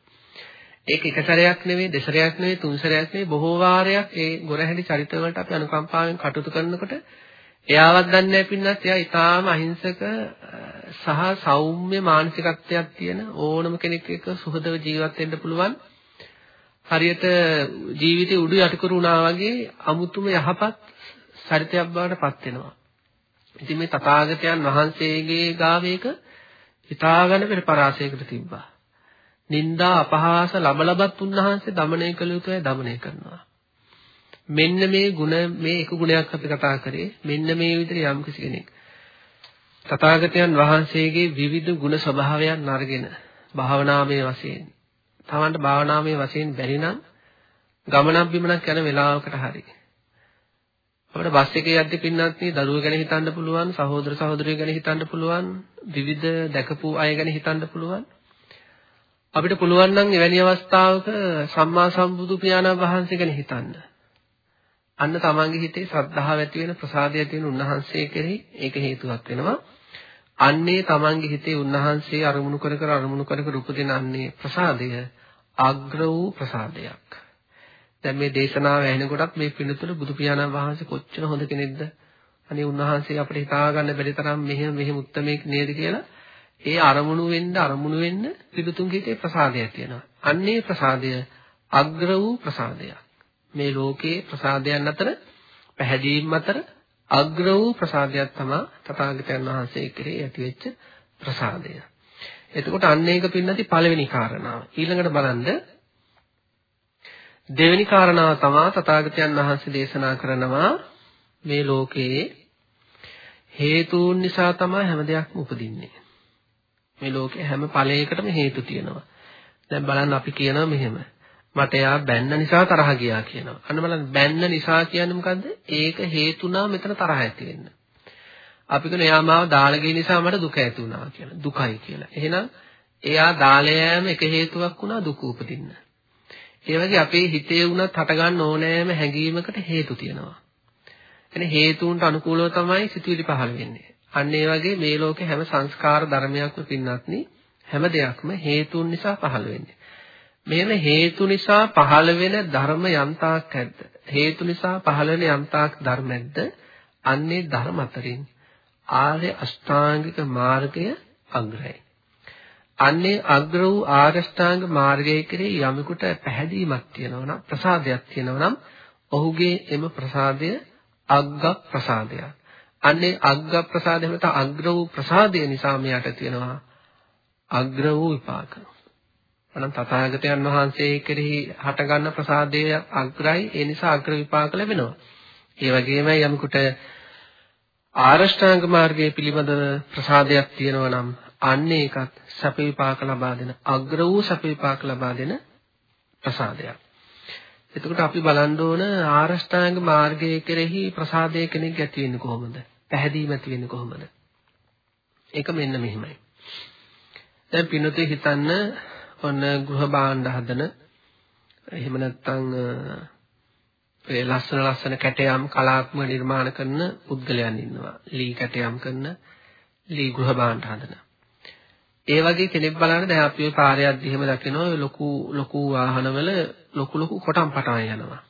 ඒක එක සැරයක් නෙවෙයි, දෙසරයක් නෙවෙයි, තුන් සැරයක් නෙවෙයි බොහෝ වාරයක් ඒ ගොරහැඩි චරිත වලට අපි අනුකම්පාවෙන් කටයුතු කරනකොට එයාවත් දන්නේ නැහැ පින්නත් එයා ඊටාම අහිංසක සහ සෞම්‍ය මානසිකත්වයක් තියෙන ඕනම කෙනෙක් එක්ක සුහදව ජීවත් වෙන්න පුළුවන් හරියට ජීවිතේ උඩු යටිකුරු වුණා වගේ අමුතුම යහපත් චරිතයක් බවට පත් වෙනවා. ඉතින් මේ තථාගතයන් වහන්සේගේ ගාවේක හිතාගන්න පෙර පරාසයකට තිබ්බා. නින්දා අපහාස ලබලබත් උන්වහන්සේ দমনය කළ යුතුයි দমনය කරනවා. මෙන්න මේ ಗುಣ මේ එක ගුණයක් අපි කතා කරේ. මෙන්න මේ විදිහට යම් කිසි කෙනෙක් තථාගතයන් වහන්සේගේ විවිධ ගුණ ස්වභාවයන් අරගෙන භාවනාමය වශයෙන් තවන්ට භාවනාමය වශයෙන් බැරි නම් ගමනක් බිමනක් යන වෙලාවකට හරි අපිට බස් එකේ යද්දී පින්නත් නේ දරුවෝ ගැන හිතන්න පුළුවන් සහෝදර සහෝදරියෝ ගැන හිතන්න පුළුවන් විවිධ දැකපු අය ගැන හිතන්න පුළුවන් අපිට පුළුවන් නම් එවැනි අවස්ථාවක සම්මා සම්බුදු පියාණන් වහන්සේ ගැන හිතන්න අන්න තමන්ගේ හිතේ ශ්‍රද්ධාව ඇති වෙන ප්‍රසාදය ඇති වෙන උන්වහන්සේ කෙරෙහි ඒක හේතුවක් වෙනවා. අන්නේ තමන්ගේ හිතේ උන්වහන්සේ අරමුණු කර කර අරමුණු කර කර උපදින අන්නේ ප්‍රසාදය අග්‍ර වූ ප්‍රසාදයක්. දැන් මේ දේශනාව ඇහෙනකොටත් මේ පිළිතුර බුදු පියාණන් වහන්සේ කොච්චර හොඳ කෙනෙක්ද? අනේ උන්වහන්සේ අපිට හිතා ගන්න බැරි තරම් මෙහෙම මෙහෙම උත්මේක නේද කියලා ඒ අරමුණු වෙන්න අරමුණු වෙන්න පිළිතුන්ගේ හිතේ ප්‍රසාදයක් තියෙනවා. අන්නේ ප්‍රසාදය අග්‍ර වූ ප්‍රසාදයක්. මේ ලෝකයේ ප්‍රසාදයන් අතර පැහැදීම් අතර අග්‍ර වූ ප්‍රසාදයක් තමයි තථාගතයන් වහන්සේ කෙරෙහි ඇතිවෙච්ච ප්‍රසාදය. එතකොට අන්න ඒක පින්නති පළවෙනි කාරණාව. ඊළඟට බලන්න දෙවෙනි කාරණාව තමයි තථාගතයන් වහන්සේ දේශනා කරනවා මේ ලෝකයේ හේතුන් නිසා තමයි හැම දෙයක්ම උපදින්නේ. මේ ලෝකේ හැම ඵලයකටම හේතු තියෙනවා. දැන් බලන්න අපි කියනවා මෙහෙම. මට එයා බැන්න නිසා තරහ ගියා කියනවා. අන්න බලන්න බැන්න නිසා කියන්නේ මොකද්ද? ඒක හේතුණා මෙතන තරහ ඇති වෙන්න. අපි කියන එයා මාව දාලා ගිය නිසා මට දුක ඇති වුණා කියලා. දුකයි කියලා. එහෙනම් එයා දාලා යෑම එක හේතුවක් වුණා දුක උපදින්න. ඒ වගේ අපේ හිතේ වුණත් හටගන්න ඕනෑම හැඟීමකට හේතු තියෙනවා. එනේ හේතුන්ට අනුකූලව තමයි සිතුවිලි පහළ වෙන්නේ. අන්න ඒ වගේ මේ ලෝකේ හැම සංස්කාර ධර්මයක්ම පින්නත්නි හැම දෙයක්ම හේතුන් නිසා පහළ වෙන්නේ. මෙහෙම හේතු නිසා පහළ වෙන ධර්ම යම්තාක් ඇද්ද? හේතු නිසා පහළ වෙන යම්තාක් ධර්ම ඇද්ද? අන්නේ ධර්ම අතරින් ආර්ය අෂ්ටාංගික මාර්ගය අග්‍රයි. අන්නේ අග්‍ර වූ ආරෂ්ඨාංග මාර්ගයේ කෙරෙහි යමෙකුට පැහැදීමක් තියෙනවා නම් ප්‍රසාදයක් තියෙනවා නම් ඔහුගේ එම ප්‍රසාදය අග්ග ප්‍රසාදයක්. අන්නේ අග්ග ප්‍රසාදය නැත්නම් අග්‍ර වූ ප්‍රසාදය නිසා මෙයට තියෙනවා අග්‍ර වූ විපාක. අනම් තථාගතයන් වහන්සේ කෙරෙහි හටගන්න ප්‍රසාදය අග්‍රයි ඒ නිසා අග්‍ර විපාක ලැබෙනවා. ඒ වගේම යමෙකුට ආරෂ්ඨාංග මාර්ගයේ පිළිබඳව ප්‍රසාදයක් තියෙනවා නම් අන්න ඒකත් සැප විපාක ලබා දෙන අග්‍ර වූ සැප විපාක ලබා දෙන ප්‍රසාදයක්. එතකොට අපි බලන්න ඕන ආරෂ්ඨාංග මාර්ගයේ කෙරෙහි ප්‍රසාදය කෙනෙක් ඇති වෙන්නේ කොහොමද? පැහැදීම ඇති වෙන්නේ කොහොමද? ඒක මෙන්න මෙහිමයි. දැන් පින්නතේ හිතන්න ඔන්න ගෘහ භාණ්ඩ හදන එහෙම නැත්නම් ඒ ලස්සන ලස්සන කැටයම් කලාත්මක නිර්මාණ කරන පුද්ගලයන් ඉන්නවා. ලී කැටයම් කරන ලී ගෘහ භාණ්ඩ හදන. ඒ වගේ කෙනෙක් බලන්න දැන් අපි ඔය පාරේ යද්දි එහෙම දකිනවා ඔය ලොකු ලොකු වාහනවල ලොකු ලොකු කොටම් පටවන් යනවා.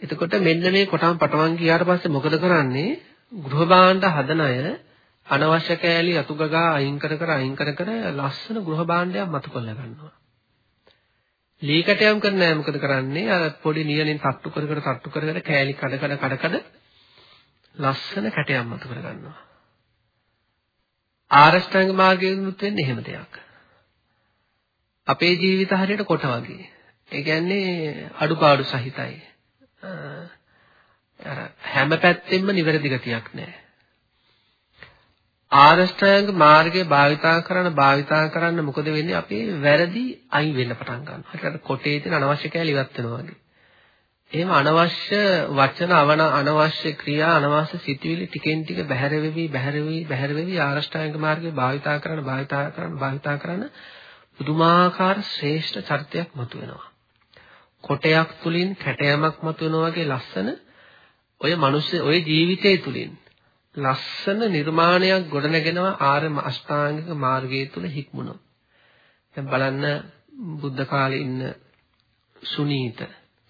එතකොට මෙන්න මේ කොටම් පටවන් ගියාට පස්සේ මොකද කරන්නේ? ගෘහ භාණ්ඩ හදන අය අනවශ්‍ය කෑලි අතු ගගා අයින් කර කර අයින් කර කර ලස්සන ගෘහ භාණ්ඩයක් මතු කරලා ගන්නවා. ලීකටයම් කරන අය මොකද කරන්නේ? අර පොඩි නියලෙන් තට්ටු කර කර තට්ටු කර කර කෑලි කඩ කඩ කඩ කඩ ලස්සන කැටයක් මතු කර ගන්නවා. ආරෂ්ඨාංග මාර්ගයෙන්ුත් වෙන්නේ එහෙම දෙයක්. අපේ ජීවිත හරියට කොට වගේ. ඒ කියන්නේ අඩුපාඩු සහිතයි. අර හැම පැත්තෙම නිවැරදි ගතියක් නැහැ. ආරෂ්ඨාංග මාර්ගය භාවිතා කරන භාවිතා කරන්න මොකද වෙන්නේ අපේ වැරදි අයින් වෙන්න පටන් ගන්නවා. හරියට කොටේ තියෙන අනවශ්‍ය කැලි ඉවත් වෙනවා වගේ. එහෙම අනවශ්‍ය වචන අවන අනවශ්‍ය ක්‍රියා අනවශ්‍ය සිතුවිලි ටිකෙන් ටික බැහැර වෙවි බැහැර වෙවි බැහැර වෙවි ආරෂ්ඨාංග මාර්ගය භාවිතා කරන භාවිතා කරන භාවිතා කරන පුදුමාකාර ශ්‍රේෂ්ඨ චරිතයක් මතුවෙනවා. කොටයක් තුලින් කැටයමක් මතුවෙනවා වගේ ලස්සන ඔය මිනිස්සු ඔය ජීවිතය තුලින් ලස්සන නිර්මාණයක් ගොඩනගෙනවා ආර්ය අෂ්ටාංගික මාර්ගය තුල හික්මුණොත්. දැන් බලන්න බුද්ධ කාලේ ඉන්න සුනීත,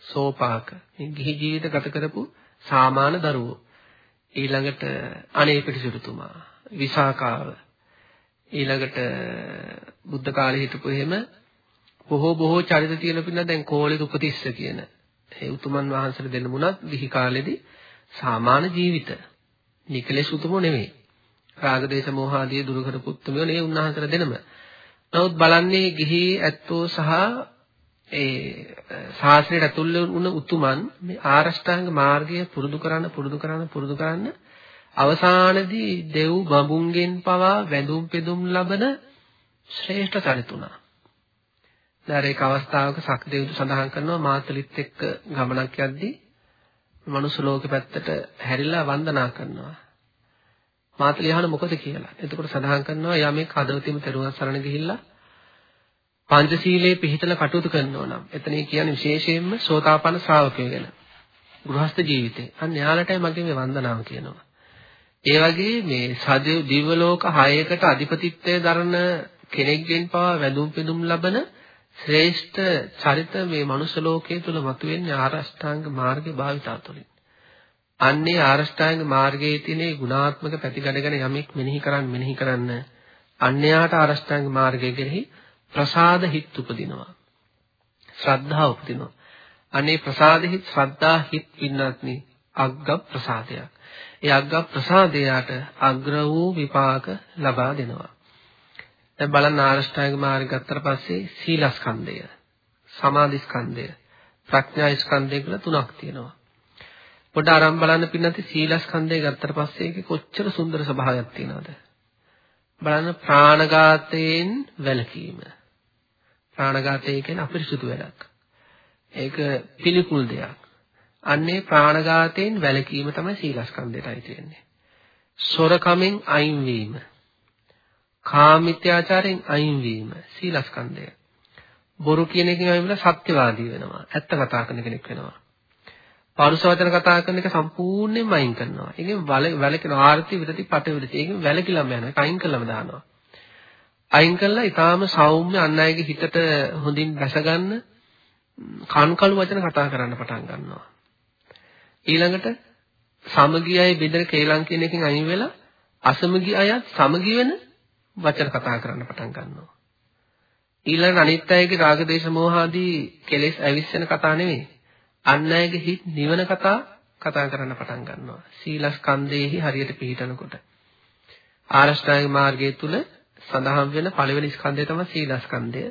සෝපාක මේ ගිහි ජීවිත ගත කරපු සාමාන්‍ය දරුවෝ. ඊළඟට අනේ පිටිසුතුමා, විසාකාව. ඊළඟට බුද්ධ කාලේ හිටපු එහෙම බොහෝ බොහෝ චරිත තියෙන පින්න දැන් කෝලේ උපතිස්ස කියන ඒ උතුමන් වහන්සේලා දෙන්න මුණත් ගිහි කාලේදී සාමාන්‍ය ජීවිත නිකලෙස් උතුමෝ නෙමෙයි. රාග දේශ මොහ ආදී දුරු කරපු උතුමෝ නේ උන්වහන්සේලා දෙනම. නමුත් බලන්නේ ගිහි ඇත්තෝ සහ ඒ ශාස්ත්‍රයට ඇතුල් වුණ උතුමන් මේ ආරෂ්ඨාංග මාර්ගය පුරුදු කරන්න පුරුදු කරන්න පුරුදු කරන්න අවසානයේදී දෙව් බඹුන්ගෙන් පවා වැඳුම් පෙදුම් ලබන ශ්‍රේෂ්ඨ චරිතුණා. දැන් ඒක අවස්ථාවක සක්දේවතු සඳහන් කරනවා මාතලිත් එක්ක ගමනක් යද්දී මනුස්ස ලෝකෙ පැත්තට හැරිලා වන්දනා කරනවා. මාතලි අහන මොකද කියලා. එතකොට සඳහන් කරනවා යමෙක් හදවතින්ම තෙරුවන් සරණ ගිහිල්ලා පංචශීලයේ පිහිටලා කටයුතු කරනවා නම් එතන කියන්නේ විශේෂයෙන්ම සෝතාපන්න ශ්‍රාවකයෝ ගැන. ගෘහස්ත ජීවිතේ. අන්න යාලටයි මගේ මේ වන්දනාව කියනවා. ඒ වගේ මේ සදිව දිව්‍ය ලෝක 6කට අධිපතිත්වයේ දරන කෙනෙක්ගෙන් පවා වැඳුම් පිදුම් ලබන ශ්‍රේෂ්ඨ චරිත මේ මනුෂ්‍ය ලෝකයේ තුල මතුවෙන්නේ ආරෂ්ඨාංග මාර්ගේ භාවිතා තුළින්. අන්නේ ආරෂ්ඨාංග මාර්ගයේ තියෙන ගුණාත්මක පැතිකඩගෙන යමෙක් මෙනෙහි කරන් මෙනෙහි කරන්න අන්‍යයාට ආරෂ්ඨාංග මාර්ගය කෙරෙහි ප්‍රසාද හිත් උපදිනවා. ශ්‍රද්ධාව උපදිනවා. අනේ ප්‍රසාද හිත් ශ්‍රද්ධා හිත් වින්නත්නි අග්ග ප්‍රසාදයක්. ඒ අග්ග ප්‍රසාදයට අග්‍ර වූ විපාක ලබා දෙනවා. දැන් බලන්න ආරෂ්ඨාංග මාර්ගය ගත්තට පස්සේ සීලස්කන්ධය, සමාධිස්කන්ධය, ප්‍රඥාස්කන්ධය කියලා තුනක් තියෙනවා. පොඩ ආරම්භ බලන්න පින්නත් සීලස්කන්ධය ගත්තට පස්සේ ඒකේ කොච්චර සුන්දර ස්වභාවයක් තියෙනවද? බලන්න ප්‍රාණඝාතයෙන් වැළකීම. ප්‍රාණඝාතය කියන්නේ අපිරිසුදු වැඩක්. ඒක පිළිකුල් දෙයක්. අන්නේ ප්‍රාණඝාතයෙන් වැළකීම තමයි සීලස්කන්ධයටයි තියෙන්නේ. සොරකමෙන් අයින් වීම. කාමිත්‍යාචාරයෙන් අයින් වීම සීලස්කන්ධය. බොරු කියන එකෙන් අයින් වෙලා සත්‍යවාදී වෙනවා. ඇත්ත කතා කරන කෙනෙක් වෙනවා. පරුස වචන කතා කරන එක සම්පූර්ණයෙන්ම අයින් කරනවා. ඒකෙන් වැලකෙන ආර්ති විරති පට විරති. ඒකෙන් වැලකිලම යනවා. ඒක අයින් කළම දානවා. අයින් කළා ඊටාම සෞම්‍ය අන් අයගේ හිතට හොඳින් දැසගන්න කන්කලු වචන කතා කරන්න පටන් ගන්නවා. ඊළඟට සමගියයි බෙදෙන කේලම් කියන එකෙන් අයින් වෙලා අසමගි අයත් සමගි වෙන වචන කතා කරන්න පටන් ගන්නවා. ඊළඟ අනිත් අයගේ රාග දේශ මොහ ආදී කෙලෙස් ඇවිස්සෙන කතා නෙවෙයි. අන් අයගේ හිත් නිවන කතා කතා කරන්න පටන් ගන්නවා. සීලස්කන්ධයේහි හරියට පිළිටනකොට. ආරෂ්ඨාංග මාර්ගය තුල සඳහන් වෙන පළවෙනි ස්කන්ධය තමයි සීලස්කන්ධය.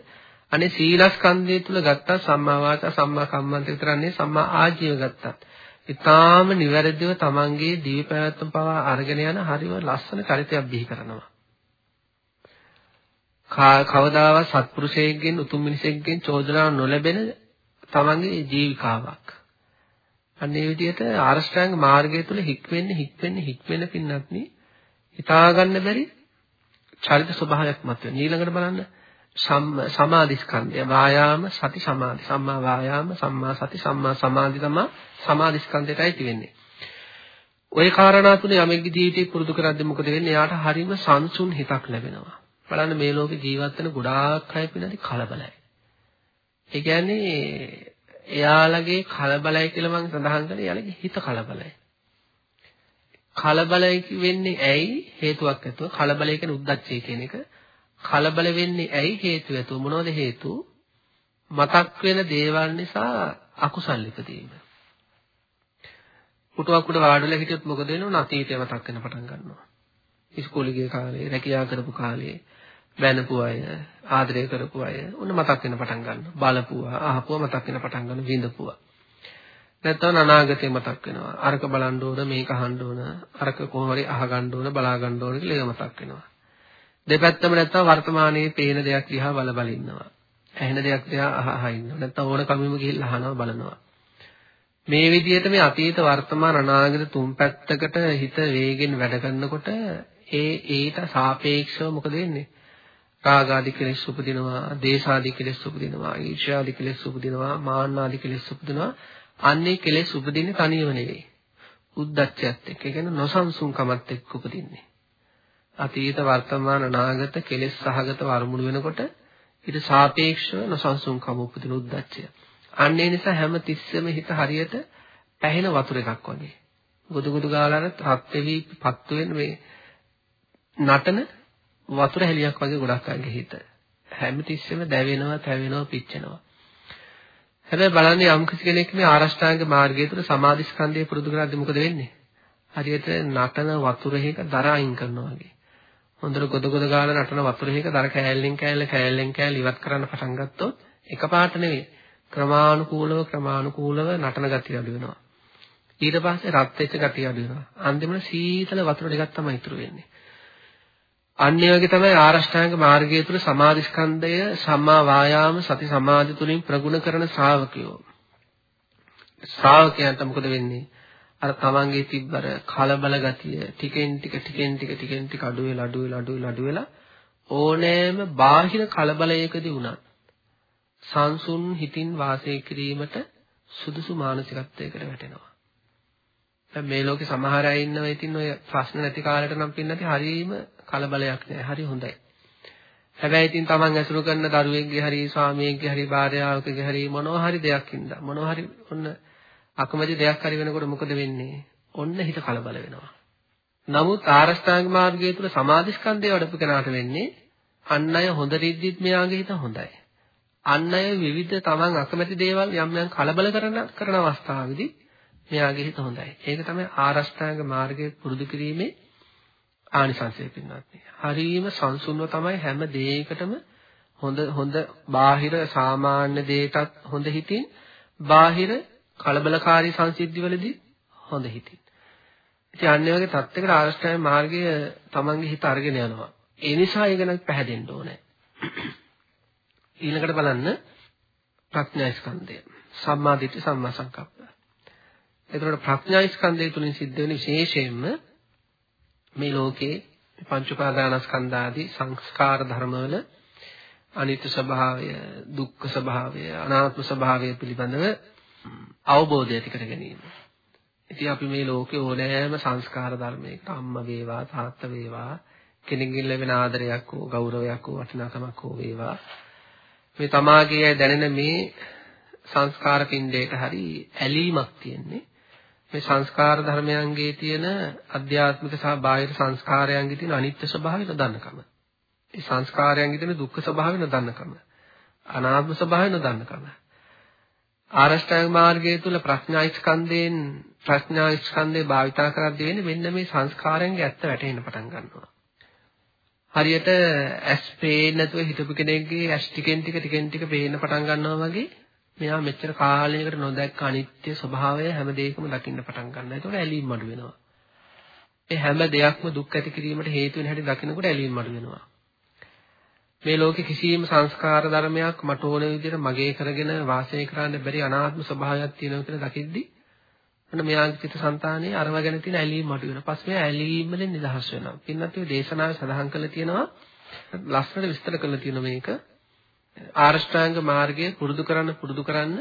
අනේ සීලස්කන්ධය තුල ගත්තා සම්මා වාචා සම්මා කම්මන්ත විතරන්නේ සම්මා ආජීව ගත්තා. ඊටාම නිවැරදිව තමන්ගේ දිවි පැවැත්ම පවා අරගෙන යන හරිම ලස්සන චරිතයක් බිහි කරනවා. කවදාවත් සත්පුරුෂයෙක්ගෙන් උතුම් මිනිසෙක්ගෙන් චෝදනා නොලැබෙන තමන්ගේ ජීවිකාවක්. අන්න ඒ විදිහට ආරෂ්ඨාංග මාර්ගය තුල හික් වෙන්නේ හික් වෙන්නේ හික් වෙන පින්නත් නේ හිතා ගන්න බැරි චරිත ස්වභාවයක් මත වෙන. ඊළඟට බලන්න සමාධි ස්කන්ධය වායාම සති සමාධි සම්මා වායාම සම්මා සති සම්මා සමාධි තමයි සමාධි ස්කන්ධයටයි තියෙන්නේ. ওই කාරණා තුන යමෙක්ගේ ජීවිතේ පුරුදු කරද්දී මොකද වෙන්නේ? එයාට හරීම සංසුන් හිතක් ලැබෙනවා. බලන්න මේ ලෝකේ ජීවත් වෙන ගොඩාක් අය පිළිදි කලබලයි. ඒ කියන්නේ එයාලගේ කලබලයි කියලා මම සඳහන් කරේ එයාලගේ හිත කලබලයි. කලබලයි වෙන්නේ ඇයි හේතුවක් ඇතුව කලබලය කියන්නේ උද්දච්චය කියන එක. කලබල වෙන්නේ ඇයි හේතුව ඇතුව මොනවද හේතු? මතක් වෙන දේවල් නිසා අකුසල් ඉපදීම. පුටුවක් උඩ වාඩිලා හිටියොත් මොකද වෙනව? අතීතය මතක් වෙන පටන් ගන්නවා. ඉස්කෝලේ ගිය කාලේ, රැකියාව කරපු කාලේ, බැනපු අය, ආදරය කරපු අය උන්න මතක් වෙන පටන් ගන්නවා. බලපුවා, අහපුවා මතක් වෙන පටන් ගන්න විඳපුවා. නැත්නම් අනාගතේ මතක් වෙනවා. අරක බලන්න ඕන, මේක අහන්න ඕන, අරක කොහොම හරි අහගන්න ඕන, බලා ගන්න ඕන කියලා ඒක මතක් වෙනවා. දෙපැත්තම නැත්නම් වර්තමානයේ පේන දෙයක් දිහා බල බල ඉන්නවා. ඇහෙන දෙයක් දිහා අහ අහ ඉන්නවා. නැත්නම් ඕන කමෙම ගිහිල්ලා අහනවා බලනවා. මේ විදිහට මේ අතීත වර්තමාන අනාගත තුන් පැත්තකට හිත වේගෙන් වැඩ කරනකොට ඒ ඒට සාපේක්ෂව මොකද වෙන්නේ? රාගාදී කෙලෙස් උපදිනවා, දේශාදී කෙලෙස් උපදිනවා, ඊර්ෂ්‍යාදී කෙලෙස් උපදිනවා, මාන්නාදී කෙලෙස් උපදිනවා. අන්නේ කෙලෙස් උපදින්නේ තනියම නෙවෙයි. උද්දච්චයත් එක්ක. ඒ කියන්නේ නොසන්සුන්කමත් එක්ක උපදින්නේ. අතීත වර්තමාන අනාගත කෙලෙස් සහගතව අරමුණු වෙනකොට ඊට සාපේක්ෂව නොසන්සුන්කම උපදින උද්දච්චය. අන්නේ නිසා හැම තිස්සෙම හිත හරියට පැහෙන වතුර එකක් වගේ. ගොඩ ගොඩ ගාලා රත් වෙවි පත්තු වෙන මේ නටන වතුර හැලියක් වගේ ගොඩක් අයගේ හිත. හැමතිස්සෙම දැවෙනවා, තැවෙනවා, පිච්චෙනවා. හැබැයි බලන්න යම් කිසි කෙනෙක් මේ ආරෂ්ඨාංග මාර්ගය තුළ සමාධි ස්කන්ධය පුරුදු කරද්දී මොකද වෙන්නේ? හරියට නටන වතුරෙහික දර අයින් කරනවා වගේ. හොඳට ගොඩ ගොඩ ගාලා නටන වතුරෙහික දර කෑල්ලෙන් කෑල්ල කෑල්ලෙන් කෑල්ල ඉවත් කරන්න පටන් ගත්තොත් එකපාරට නෙවෙයි. ක්‍රමානුකූලව ක්‍රමානුකූලව නටන ගතිය අඩු වෙනවා. ඊට පස්සේ රත් වෙච්ච ගතිය අඩු වෙනවා. අන්තිමට සීතල වතුර ටිකක් තමයි ඉතුරු වෙන්නේ. අන්න ඒ වගේ තමයි ආරෂ්ඨාංග මාර්ගය තුල සමාධි ස්කන්ධය සම්මා වායාම සති සමාධි තුලින් ප්‍රගුණ කරන ශ්‍රාවකයෝ. ශ්‍රාවකයන්ට මොකද වෙන්නේ? අර තමන්ගේ තිබ්බර කලබල ගතිය ටිකෙන් ටික ටිකෙන් ටික ටිකෙන් ටික අඩු වෙලා අඩු වෙලා අඩු වෙලා අඩු වෙලා ඕනෑම බාහිර කලබලයකදී වුණත් සංසුන් හිතින් වාසය කිරීමට සුදුසු මානසිකත්වයකට වැටෙනවා. දැන් මේ ලෝකේ සමහර අය ඉන්නවා ඉතින් ඔය ප්‍රශ්න නැති කාලයට නම් පින්නති හරීම කලබලයක් නෑ. හරි හොඳයි. හැබැයි ඉතින් Taman ඇසුරු කරන දරුවෙක්ගේ හරි ස්වාමියෙක්ගේ හරි භාර්යාවකගේ හරි මොනවා හරි දෙයක් ඉඳලා මොනවා හරි ඔන්න අකමැති දෙයක් හරි වෙනකොට මොකද වෙන්නේ? ඔන්න හිත කලබල වෙනවා. නමුත් ආරෂ්ඨාංග මාර්ගය තුල සමාධි ස්කන්ධය වඩපු කෙනාට වෙන්නේ අන් අය හොඳ රිද්දිත් මෙයාගේ හිත හොඳයි. අන් අය විවිධ තමන් අකමැති දේවල් යම් යම් කලබල කරන කරන අවස්ථාවේදී මෙයාගේ හිත හොඳයි. ඒක තමයි ආරෂ්ඨාංග මාර්ගයේ පුරුදු කිරීමේ ආනිසංසය පින්වත්නි. හරීම සංසුන්ව තමයි හැම දෙයකටම හොඳ හොඳ බාහිර සාමාන්‍ය දෙයකටත් හොඳ හිතින් බාහිර කලබලකාරී සංසිද්ධිවලදී හොඳ හිතින්. ඉතින් අන්නේ වගේ තත්ත්වයකට ආරෂ්ඨාංග මාර්ගය තමන්ගේ හිත අරගෙන යනවා. ඒ නිසා ඒක නම් පැහැදෙන්න ඕනේ. ඊළඟට බලන්න ප්‍රඥා ස්කන්ධය. සම්මා දිට්ඨි සම්මා සංකප්ප. එතකොට ප්‍රඥා ස්කන්ධය තුලින් සිද්ධ වෙන විශේෂයෙන්ම මේ ලෝකේ පංච උපාදානස්කන්ධ ආදී සංස්කාර ධර්මවල අනිත්‍ය ස්වභාවය, දුක්ඛ ස්වභාවය, අනාත්ම ස්වභාවය පිළිබඳව අවබෝධය ඇති කර ගැනීම. ඉතින් අපි මේ ලෝකේ ඕනෑම සංස්කාර ධර්මයකට අම්මා වේවා, තාත්තා වේවා, කෙනෙක්ගෙන් ලැබෙන ආදරයක් හෝ ගෞරවයක් හෝ වටිනාකමක් හෝ වේවා මේ තමාගේ දැනෙන මේ සංස්කාර පින්ඩයට හරි ඇලීමක් තියෙන්නේ මේ සංස්කාර ධර්මයන්ගේ තියෙන අධ්‍යාත්මික සහ බාහිර සංස්කාරයන්ගේ තියෙන අනිත්‍ය ස්වභාවය නොදන්නකම. ඒ සංස්කාරයන්ගේ තියෙන දුක්ඛ ස්වභාවය නොදන්නකම. අනාත්ම ස්වභාවය නොදන්නකම. ආරෂ්ඨාංග මාර්ගය තුල ප්‍රඥා ස්කන්ධයෙන් ප්‍රඥා ස්කන්ධේ භාවිතා කරද්දී වෙන්නේ මෙන්න මේ සංස්කාරයන්ගේ ඇත්ත වැටහෙන්න පටන් ගන්නවා. හරියට ඇස් පේන්නේ නැතුව හිටපු කෙනෙක්ගේ ඇස් ටිකෙන් ටික ටිකෙන් ටික පේන්න පටන් ගන්නවා වගේ මෙයා මෙච්චර කාලයකට නොදැක්ක අනිත්‍ය ස්වභාවය හැම දෙයකම දකින්න පටන් ගන්නවා. ඒතකොට ඇලීම් අඩු වෙනවා. ඒ හැම දෙයක්ම දුක් ඇති කිරීමට හේතු වෙන හැටි දකිනකොට ඇලීම් අඩු වෙනවා. මේ ලෝකේ කිසියම් සංස්කාර ධර්මයක් මට ඕන විදිහට මගේ කරගෙන වාසය කරන්න බැරි අනාත්ම ස්වභාවයක් තියෙනවා කියලා දකිද්දී අන්න මෙයාගේ චිත්ත සංතානයේ අරව ගැන තියෙන ඇලීම අඩු වෙනවා. පස්සේ මෙයා ඇලීම් වලින් නිදහස් වෙනවා. පින්නත් මේ දේශනාවේ සඳහන් කරලා තියෙනවා ලස්සනට විස්තර කරලා තියෙනවා මේක. ආරෂ්ඨාංග මාර්ගය පුරුදු කරන්න පුරුදු කරන්න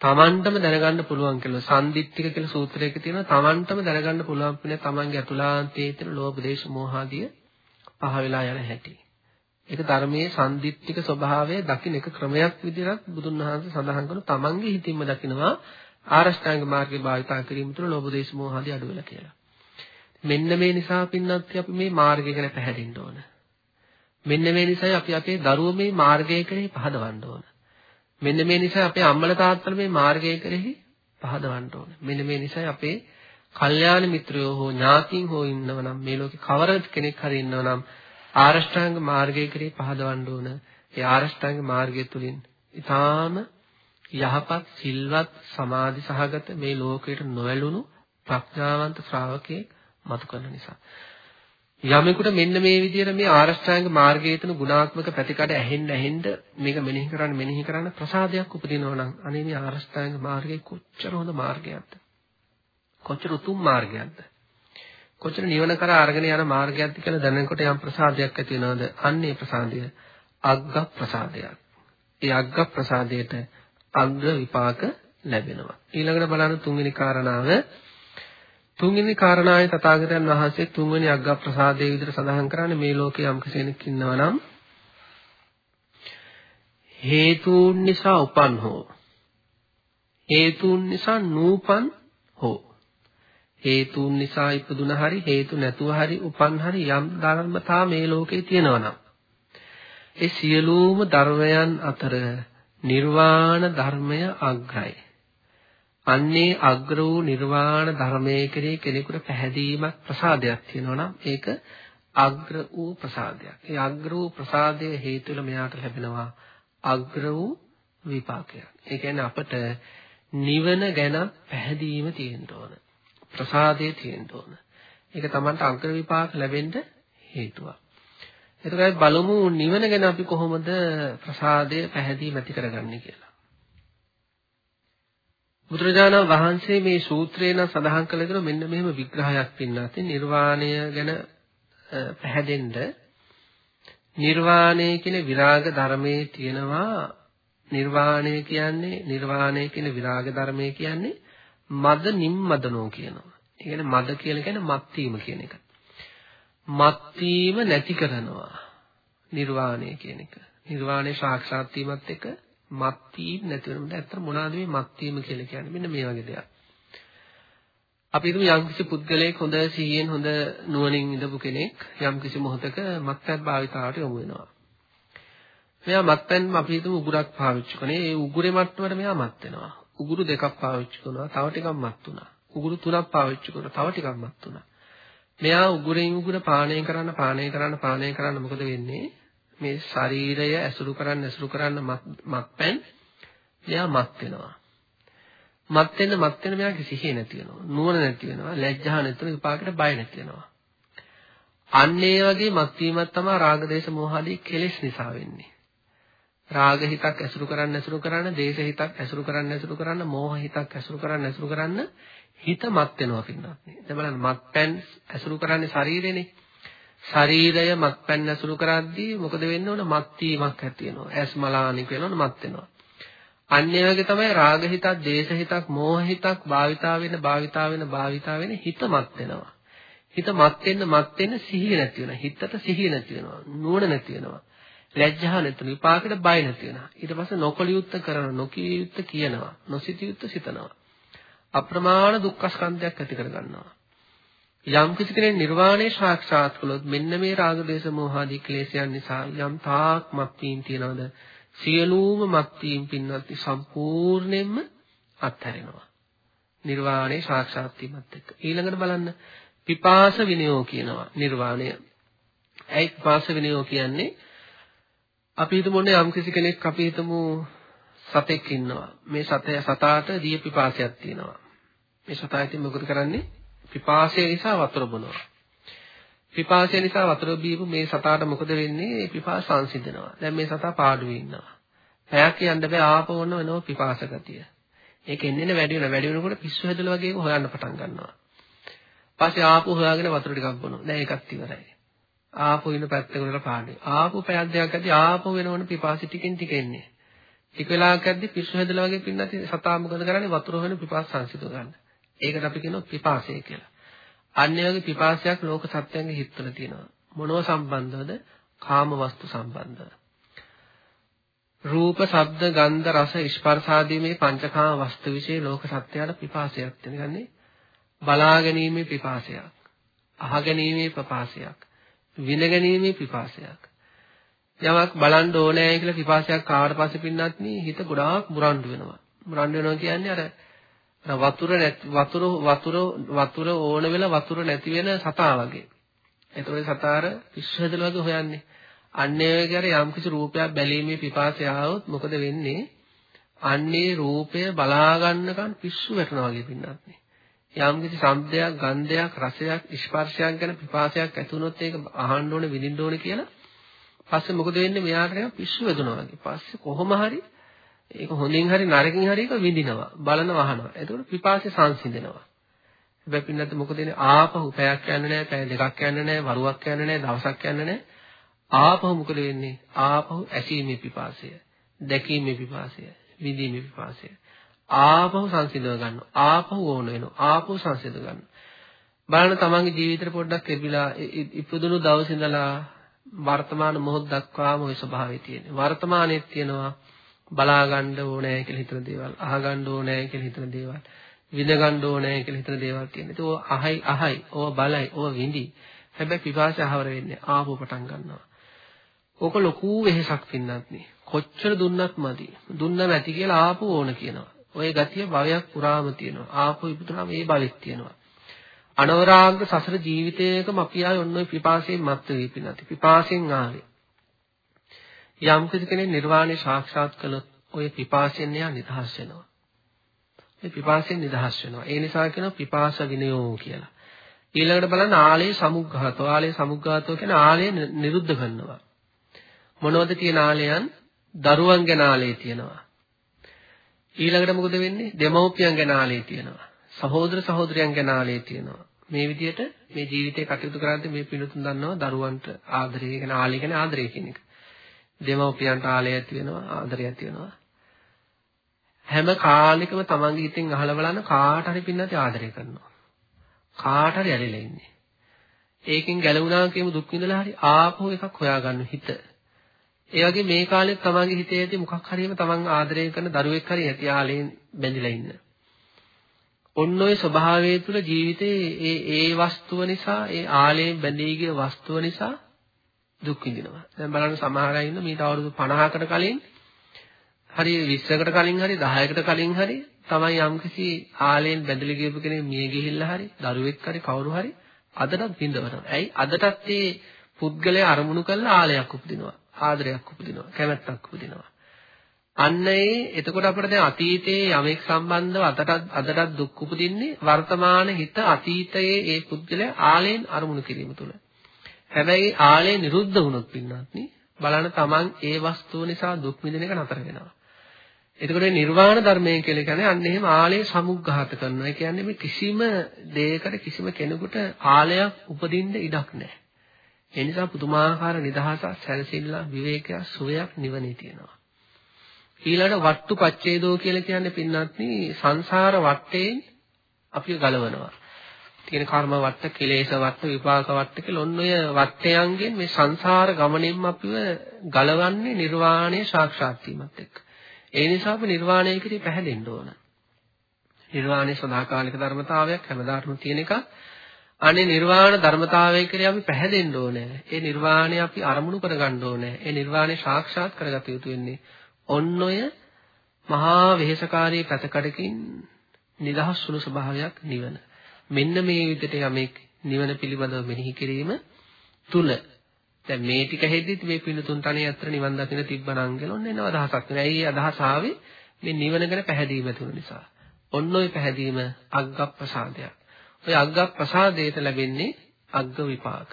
තමන්ටම දැනගන්න පුළුවන් කියලා සම්දිත්තික කියලා සූත්‍රයක තියෙනවා තමන්ටම දැනගන්න පුළුවන් පිනේ තමන්ගේ අතුලාන්තයේ තියෙන ලෝභ දේශ මොහ ආදිය පහ වෙලා යන හැටි. ඒක ධර්මයේ සම්දිත්තික ස්වභාවය දකින්න එක ක්‍රමයක් විදිහට බුදුන් වහන්සේ සඳහන් කරන තමන්ගේ හිතින්ම දකිනවා ආරෂ්ඨාංග මාර්ගේ භාවිතා කිරීම තුළ ලෝභ දේශ මොහ ආදී අඩු වෙලා කියලා. මෙන්න මේ නිසා පින්නත් අපි මේ මාර්ගය ගැන පැහැදින්න ඕන. මෙන්න මේ නිසා අපි අපේ දරුවෝ මේ මාර්ගය කෙරෙහි පහදවන්න ඕන. මෙන්න මේ නිසා අපේ අම්මලා තාත්තලා මේ මාර්ගය කෙරෙහි පහදවන්න ඕන. මෙන්න මේ නිසා අපේ කල්යාණ මිත්‍රයෝ හෝ ඥාතීන් හෝ ඉන්නව නම් මේ ලෝකේ කවර කෙනෙක් හරි ඉන්නව නම් ආරෂ්ඨාංග මාර්ගය කෙරෙහි පහදවන්න ඕන. ඒ ආරෂ්ඨාංග මාර්ගය තුලින් ඊටාම යහපත් සිල්වත් සමාධි සහගත මේ ලෝකයට නොඇලුණු ප්‍රඥාවන්ත ශ්‍රාවකයෙක් මතු කරන නිසා. යමෙකුට මෙන්න මේ විදිහට මේ ආරෂ්ඨාංග මාර්ගයේ තුන ගුණාත්මක පැතිකඩ ඇහෙන්න ඇහෙන්න මේක මෙනෙහි කරන්න මෙනෙහි කරන්න ප්‍රසාදයක් උපදිනවා නම් අනේ මේ ආරෂ්ඨාංග මාර්ගය කොච්චර හොඳ මාර්ගයක්ද? කොච්චර උතුම් මාර්ගයක්ද? කොච්චර නිවන කරා අරගෙන යන මාර්ගයක්ද කියලා දැනනකොට යම් ප්‍රසාදයක් ඇති වෙනවද? අන්නේ ප්‍රසාදය අග්ග ප්‍රසාදයක්. ඒ අග්ග ප්‍රසාදයට අග්ග විපාක ලැබෙනවා. ඊළඟට බලන්න තුන්වෙනි කාරණාව තුන්වෙනි කාරණාවේ තථාගතයන් වහන්සේ තුන්වෙනි අග්ග ප්‍රසාදයේ විදිහට සඳහන් කරන්නේ මේ ලෝකේ යම් කෙනෙක් ඉන්නවා නම් හේතුන් නිසා උපන් හෝ හේතුන් නිසා නූපන් හෝ හේතුන් නිසා ඉපදුන හරි හේතු නැතුව හරි උපන් හරි යම් ධර්මතා මේ ලෝකේ තියෙනවා නම් ඒ සියලුම ධර්මයන් අතර නිර්වාණ ධර්මය අග්‍රයි. අන්නේ අග්‍ර වූ නිර්වාණ ධර්මයේ කෙරේ කෙනෙකුට පැහැදීමක් ප්‍රසාදයක් තියෙනවා නම් ඒක අග්‍ර වූ ප්‍රසාදයක්. ඒ අග්‍ර වූ ප්‍රසාදයේ හේතු වෙලා මෙයාට ලැබෙනවා අග්‍ර වූ විපාකයක්. ඒ කියන්නේ අපට නිවන ගැන පැහැදීම තියෙන්න ඕන. ප්‍රසාදයේ තියෙන්න ඕන. ඒක Tamanට අග්‍ර විපාක ලැබෙන්න හේතුවක්. එතකොට බලමු නිවන ගැන අපි කොහොමද ප්‍රසාදය පැහැදීම ඇති කරගන්නේ කියලා. බුදුරජාණන් වහන්සේ මේ සූත්‍රේ නම් සඳහන් කළ දෙන මෙන්න මෙහෙම විග්‍රහයක් පින්නත් නිර්වාණය ගැන පැහැදෙන්න නිර්වාණය කියන විරාග ධර්මයේ තියෙනවා නිර්වාණය කියන්නේ නිර්වාණය කියන විරාග ධර්මයේ කියන්නේ මද නිම්මදනෝ කියනවා. ඒ කියන්නේ මද කියලා කියන්නේ මත් වීම කියන එක. මත් වීම නැති කරනවා නිර්වාණය කියන එක. නිර්වාණය සාක්ෂාත් වීමත් එක්ක මත් වීම නැති වෙනකොට ඇත්තට මොනවාද මේ මත් වීම කියලා කියන්නේ මෙන්න මේ වගේ දෙයක්. අපි හිතමු යම්කිසි පුද්ගලයෙක් හොඳ සිහියෙන් හොඳ නුවණින් ඉඳපු කෙනෙක් යම්කිසි මොහොතක මත්පැන් භාවිතාවට යොමු වෙනවා. මෙයා මත්පැන් අපි හිතමු උගුරක් පාවිච්චි කරනේ ඒ උගුරේ මට්ටමට මෙයා මත් වෙනවා. උගුරු දෙකක් පාවිච්චි කරනවා තව ටිකක් මත් වුණා. උගුරු තුනක් පාවිච්චි කරනවා තව ටිකක් මත් වුණා. මෙයා උගුරෙන් උගුර පානය කරන්න පානය කරන්න පානය කරන්න මොකද වෙන්නේ? මේ ශරීරය ඇසුරු කරන්න ඇසුරු කරන්න මත්පැන් එයා මත් වෙනවා. මත් වෙන මත් වෙන මෙයාගේ සිහිය නැති වෙනවා. නුවණ නැති වෙනවා. ලැජ්ජා නැති වෙනවා. විපාකයට බය නැති වෙනවා. අන්න ඒ වගේ මත් වීමක් තමයි රාග දේශ මොහ ආදී කෙලෙස් නිසා වෙන්නේ. රාග හිතක් ඇසුරු කරන්න ඇසුරු කරන්න, දේශ හිතක් ඇසුරු කරන්න ඇසුරු කරන්න, මෝහ හිතක් ඇසුරු කරන්න ඇසුරු කරන්න හිත මත් වෙනවා පින්නත්. දැන් බලන්න මත්පැන් ඇසුරු කරන්නේ ශරීරෙනේ. ශරීරය මත්පැන් ඇසුරු කරද්දී මොකද වෙන්න ඕන? මත් වීමක් ඇති වෙනවා. ඇස් මලානික වෙනවන මත් වෙනවා. අන්න ඒ වගේ තමයි රාග හිතක්, දේශ හිතක්, මෝහ හිතක් භාවිතා වෙන, භාවිතා වෙන, භාවිතා වෙන හිත මත් වෙනවා. හිත මත් වෙන්න මත් වෙන්න සිහිය නැති වෙනවා. හිතට සිහිය නැති වෙනවා. නුවණ නැති වෙනවා. ලැජ්ජා නැති වෙනවා. විපාකෙට බය නැති වෙනවා. ඊට පස්සේ නොකලියුත්ත කරනවා, නොකිය යුත්ත කියනවා, නොසිතියුත්ත සිතනවා. අප්‍රමාණ දුක්ඛ ස්කන්ධයක් ඇති කර ගන්නවා. යම් කිසි කෙනෙක් නිර්වාණය සාක්ෂාත් කළොත් මෙන්න මේ රාග දේශ මොහ ආදී ක්ලේශයන් නිසා යම් තාක් මත්වීම් තියනවද? සියලුම මත්වීම් පින්නත් සම්පූර්ණයෙන්ම අත්හැරෙනවා. නිර්වාණය සාක්ෂාත් වීමත් එක්ක. ඊළඟට බලන්න පිපාස විනයෝ කියනවා නිර්වාණය. ඇයි පිපාස විනයෝ කියන්නේ? අපි හිතමුනේ යම් කිසි කෙනෙක් අපි හිතමු සතෙක් ඉන්නවා. මේ සතය සතාට දිය පිපාසයක් තියෙනවා. මේ සතා ඉතින් මොකද කරන්නේ? පිපාසය නිසා වතුර බොනවා. පිපාසය නිසා වතුර බීපු මේ සතාට මොකද වෙන්නේ? පිපාස සංසිඳනවා. දැන් මේ සතා පාඩුවේ ඉන්නවා. පැයක් යන්න බෑ ආපහු වුණ වෙනව පිපාස ගතිය. ඒක එන්නේ නේ වැඩි වෙන වැඩි වෙනකොට පිස්සු හැදලා වගේ හොයන්න පටන් ගන්නවා. පස්සේ ආපහු හොයාගෙන වතුර ටිකක් බොනවා. දැන් ඒකත් ඉවරයි. ආපහු ඉන්න පැත්තකට වෙලා පාඩේ. ආපහු පැයක් දෙකක් ඇද්දි ආපහු වෙනවන පිපාසි ටිකෙන් ටික එන්නේ. ටික වෙලාවක් ඇද්දි පිස්සු හැදලා වගේ පින්නත් සතා මොකද කරන්නේ වතුර හොයන පිපාස සංසිඳව ගන්න. ඒකට අපි කියනවා පිපාසය කියලා. අන්න ඒ වගේ පිපාසයක් ලෝක සත්‍යයන්ගේ හිතවල තියෙනවා. මොනව සම්බන්ධවද? කාම වස්තු සම්බන්ධව. රූප, ශබ්ද, ගන්ධ, රස, ස්පර්ශ ආදී මේ පංචකාම වස්තු વિશે ලෝක සත්‍යයට පිපාසයක් තියෙනගන්නේ. බලා ගැනීමේ පිපාසයක්. අහ ගැනීමේ පිපාසයක්. විඳ ගැනීමේ පිපාසයක්. යමක් බලන්න ඕනෑ කියලා පිපාසයක් ආවට පස්සේ පින්නත් හිත ගොඩාක් මුරණ්ඩු වෙනවා. මුරණ්ඩු වෙනවා කියන්නේ අර වතුර වතුර වතුර වතුර ඕන වෙලා වතුර නැති වෙන සතා වගේ. එතකොට සතාර පිස්සු හැදලා වගේ හොයන්නේ. අන්න ඒ වගේ අර යම්කිසි රූපයක් බැලීමේ පිපාසය ආවොත් මොකද වෙන්නේ? අන්නේ රූපය බලා ගන්නකන් පිස්සු වැටෙනවා වගේ පින්නත් නේ. යම් කිසි ශබ්දයක්, ගන්ධයක්, රසයක්, ස්පර්ශයක් ගැන පිපාසයක් ඇති වුණොත් ඒක අහන්න ඕනේ, විඳින්න ඕනේ කියලා පස්සේ මොකද වෙන්නේ? මෙයාට නිකන් පිස්සු වැදුනා වගේ. පස්සේ කොහොම හරි ඒක හොඳින් හරි නරකින් හරි ඒක විඳිනවා. බලනවා අහනවා. එතකොට පිපාසය සංසිඳෙනවා. හැබැයි පින්නත් මොකද වෙන්නේ? ආපහු පැයක් යන්නේ නැහැ, පැය දෙකක් යන්නේ නැහැ, වරුවක් යන්නේ නැහැ, දවසක් යන්නේ නැහැ. ආපහු මොකද වෙන්නේ? ආපහු ඇසීමේ පිපාසය, දැකීමේ පිපාසය, විඳීමේ පිපාසය. ආපහු සංසිඳව ගන්නවා. ආපහු ඕන වෙනවා. ආපහු සංසිඳව ගන්නවා. බලන්න තමන්ගේ ජීවිතේ පොඩ්ඩක් එබිලා ඉපදුණු දවසේ ඉඳලා වර්තමාන මොහොත දක්වාම ওই ස්වභාවය තියෙනවා. වර්තමානයේ තියෙනවා බලා ගන්න ඕනේ කියලා හිතන දේවල්, අහ ගන්න ඕනේ කියලා හිතන දේවල්, විඳ ගන්න ඕනේ කියලා හිතන දේවල් තියෙනවා. ඒක ඕ අහයි අහයි, ඕ බලයි, ඕ විඳි. හැබැයි පිපාසය ආවර වෙන්නේ ආපහු පටන් ගන්නවා. ඕක ලොකු වෙහසක් පින්නත් නේ. කොච්චර දුන්නත් මදි. දුන්න නැති කියලා ආපහු ඕන කියනවා. ওই ගතිය භවයක් පුරාම තියෙනවා. ආපහු ඉපදුනම ඒ භවෙත් තියෙනවා. අනවරාග්‍ර සසර ජීවිතයකම අපි ආයේ ඔන්න ඔය පිපාසයෙන් මත් වෙවි පින්නත්. පිපාසයෙන් ආවේ. යම් කෙනෙක් නිර්වාණය සාක්ෂාත් කළොත් ඔය පිපාසයෙන් එයා නිදහස් වෙනවා. ඒ පිපාසයෙන් නිදහස් වෙනවා. ඒ නිසා කියනවා පිපාස විනයෝ කියලා. ඊළඟට බලන්න ආලේ සමුග්ඝාතෝ. ආලේ සමුග්ඝාතෝ කියන ආලය නිරුද්ධ කරනවා. මොනවද කියන ආලයන්? දරුවන් ගැන ආලේ තියෙනවා. ඊළඟට මොකද වෙන්නේ? දෙමව්පියන් ගැන ආලේ තියෙනවා. සහෝදර සහෝදරයන් ගැන ආලේ තියෙනවා. මේ විදිහට මේ ජීවිතේ කටයුතු කරද්දී මේ පිළිතුන් දන්නවා දරුවන්ට ආදරය ගැන ආලේ ගැන ආදරය කියන එක. දෙමව්පියන්ට ආලය ඇති වෙනවා ආදරය ඇති වෙනවා. හැම කාලෙකම තමන්ගේ හිතෙන් අහලා බලන්න කාට හරි පින්නත් ආදරය කරනවා. කාට හරි ඇලිලා ඉන්නේ. ඒකෙන් ගැලවුණා කියමු දුක් විඳලා හරි ආපහු එකක් හොයාගන්න හිත. ඒ වගේ මේ කාලෙත් තමන්ගේ හිතේ ඇති මොකක් හරිම තමන් ආදරය කරන දරුවෙක් හරි ඇති ආලයෙන් බැඳිලා ඉන්න. ඔන්න ඔය ස්වභාවය තුළ ජීවිතේ ඒ ඒ වස්තුව නිසා ඒ ආලයෙන් බැඳී ගිය වස්තුව නිසා දුක් විඳිනවා. දැන් බලන්න සමහර අය ඉන්න මීට අවුරුදු 50කට කලින් හරි 20කට කලින් හරි 10කට කලින් හරි තමයි යම්කිසි ආලයෙන් බැඳලා ගියපු කෙනෙක් මිය ගිහිල්ලා හරි දරුවෙක් හරි කවුරු හරි අදටත් විඳවනවා. ඇයි අදටත් මේ පුද්ගලයා අරමුණු කරලා ආලයක් උපදිනවා. ආදරයක් උපදිනවා. කැමැත්තක් උපදිනවා. අන්න ඒ එතකොට අපිට දැන් අතීතයේ යමෙක් සම්බන්ධව අදටත් අදටත් දුක් උපදින්නේ වර්තමාන හිත අතීතයේ ඒ පුද්ගලයා ආලයෙන් අරමුණු කිරීම තුළ. හැබැයි ආලය නිරුද්ධ වුණොත් පින්නත් බලන්න තමන් ඒ වස්තුව නිසා දුක් විඳින එක නතර වෙනවා. එතකොට මේ නිර්වාණ ධර්මය කියලා කියන්නේ අන්න එහෙම ආලය සමුග්ඝාත කරනවා. ඒ කියන්නේ මේ කිසිම දෙයකට කිසිම කෙනෙකුට ආලයක් උපදින්න ඉඩක් නැහැ. ඒ නිසා පුදුමාකාර නිදහසක්, සැලසිල්ල, විවේකයක්, සුවයක් නිවනේ තියෙනවා. ඊළඟ වට්ටු පච්ඡේදෝ කියලා කියන්නේ පින්නත්නි සංසාර වට්ටයෙන් අපිව ගලවනවා. තියෙන කර්ම වට්ට, කෙලේශ වට්ට, විපාක වට්ට කියලා ඔන්න ඔය වට්ටයන්ගෙන් මේ සංසාර ගමනින්ම අපිව ගලවන්නේ නිර්වාණය සාක්ෂාත් වීමත් එක්ක. ඒ නිසා අපි නිර්වාණය කෙරෙහි පැහැදෙන්න ඕන. නිර්වාණය සදාකාලික ධර්මතාවයක් හැමදාටම තියෙන එකක්. අනේ නිර්වාණ ධර්මතාවය කෙරෙහි අපි පැහැදෙන්න ඕනේ. ඒ නිර්වාණය අපි අරමුණු කරගන්න ඕනේ. ඒ නිර්වාණය සාක්ෂාත් කරගත යුතු වෙන්නේ ඔන්න ඔය මහා වෙහෙසකාරී පැතකඩකින් නිදහස් වුණු ස්වභාවයක් නිවන. මෙන්න මේ විදිහට යමෙක් නිවන පිළිබඳව මෙනෙහි කිරීම තුල දැන් මේ ටික හෙද්දිත් මේ පින්තුන් තනිය අතර නිවන් දකින්න තිබ්බනම් කියලා ඔන්න එන අදහසක් වෙනවා. ඇයි අදහස ආවේ? මේ නිවන ගැන පැහැදීම තුන නිසා. ඔන්න ඔය පැහැදීම අග්ගප්‍රසාදයක්. ඔය අග්ගප්‍රසාදයට ලැබෙන්නේ අග්ග විපාක.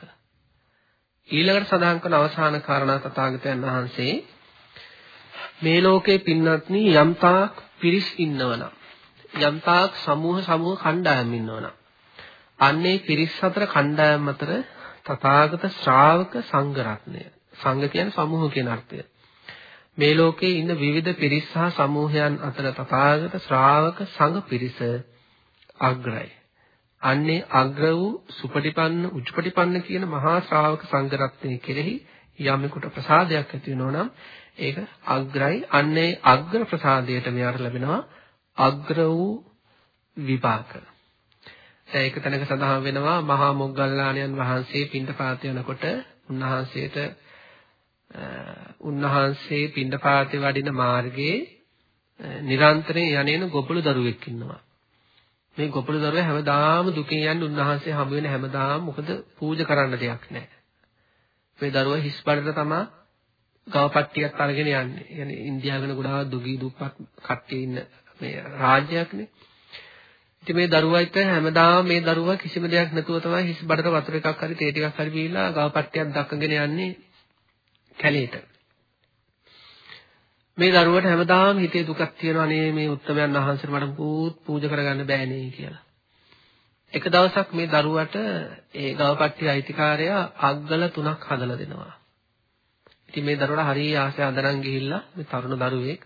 ඊළඟට සඳහන් කරන අවසාන කාරණා තථාගතයන් වහන්සේ මේ ලෝකේ පින්වත්නි යම්තාක් පිරිස් ඉන්නවනම් යම්තාක් සමූහ සමූහ කණ්ඩායම් ඉන්නවනම් අන්නේ පිරිස් අතර කණ්ඩායම් අතර තථාගත ශ්‍රාවක සංඝ රත්නය සංඝ කියන්නේ සමූහ කියන අර්ථය මේ ලෝකේ ඉන්න විවිධ පිරිස් සහ සමූහයන් අතර තථාගත ශ්‍රාවක සංඝ පිරිස අග්‍රයි අන්නේ අග්‍ර වූ සුපටිපන්න උච්චපටිපන්න කියන මහා ශ්‍රාවක සංඝ රත්නය කෙරෙහි යමෙකුට ප්‍රසාදයක් ඇති වෙනවා නම් ඒක අග්‍රයි. අන්නේ අග්‍ර ප්‍රසාදයට මෙයාට ලැබෙනවා අග්‍ර වූ විපාක. දැන් ඒක තැනක සඳහන් වෙනවා මහා මොග්ගල්ලාණන් වහන්සේ පින්ඩපාත යනකොට උන්වහන්සේට උන්වහන්සේ පින්ඩපාතේ වඩින මාර්ගයේ නිරන්තරයෙන් යන්නේන ගොපළු දරුවෙක් ඉන්නවා. මේ ගොපළු දරුවා හැමදාම දුකින් යන්නේ උන්වහන්සේ හම්බ වෙන හැමදාම මොකද පූජා කරන්න දෙයක් නැහැ. මේ දරුවා හිස් බඩට තමයි ගවපට්ටියක් අරගෙන යන්නේ. يعني ඉන්දියාවගෙන ගොඩාක් දුගී දුප්පත් කට්ටිය ඉන්න මේ රාජ්‍යයක්නේ. ඉතින් මේ දරුවයිට හැමදාම මේ දරුවා කිසිම දෙයක් නැතුව තමයි හිස් බඩට වතුර එකක් හරි තේ ටිකක් හරි බීලා ගවපට්ටියක් දක්කගෙන යන්නේ කැලේට. මේ දරුවට හැමදාම හිතේ දුකක් තියෙනවා නේ මේ උත්තමයන් වහන්සේට මට පුත් පූජා කරගන්න බෑනේ කියලා. එක දවසක් මේ දරුවට ඒ ගවපට්ටිය අයිතිකාරයා අග්ගල තුනක් හදලා දෙනවා. ඉතින් මේ දරුවට හරිය ආසය අඳනන් ගිහිල්ලා මේ තරුණ දරුවෙක්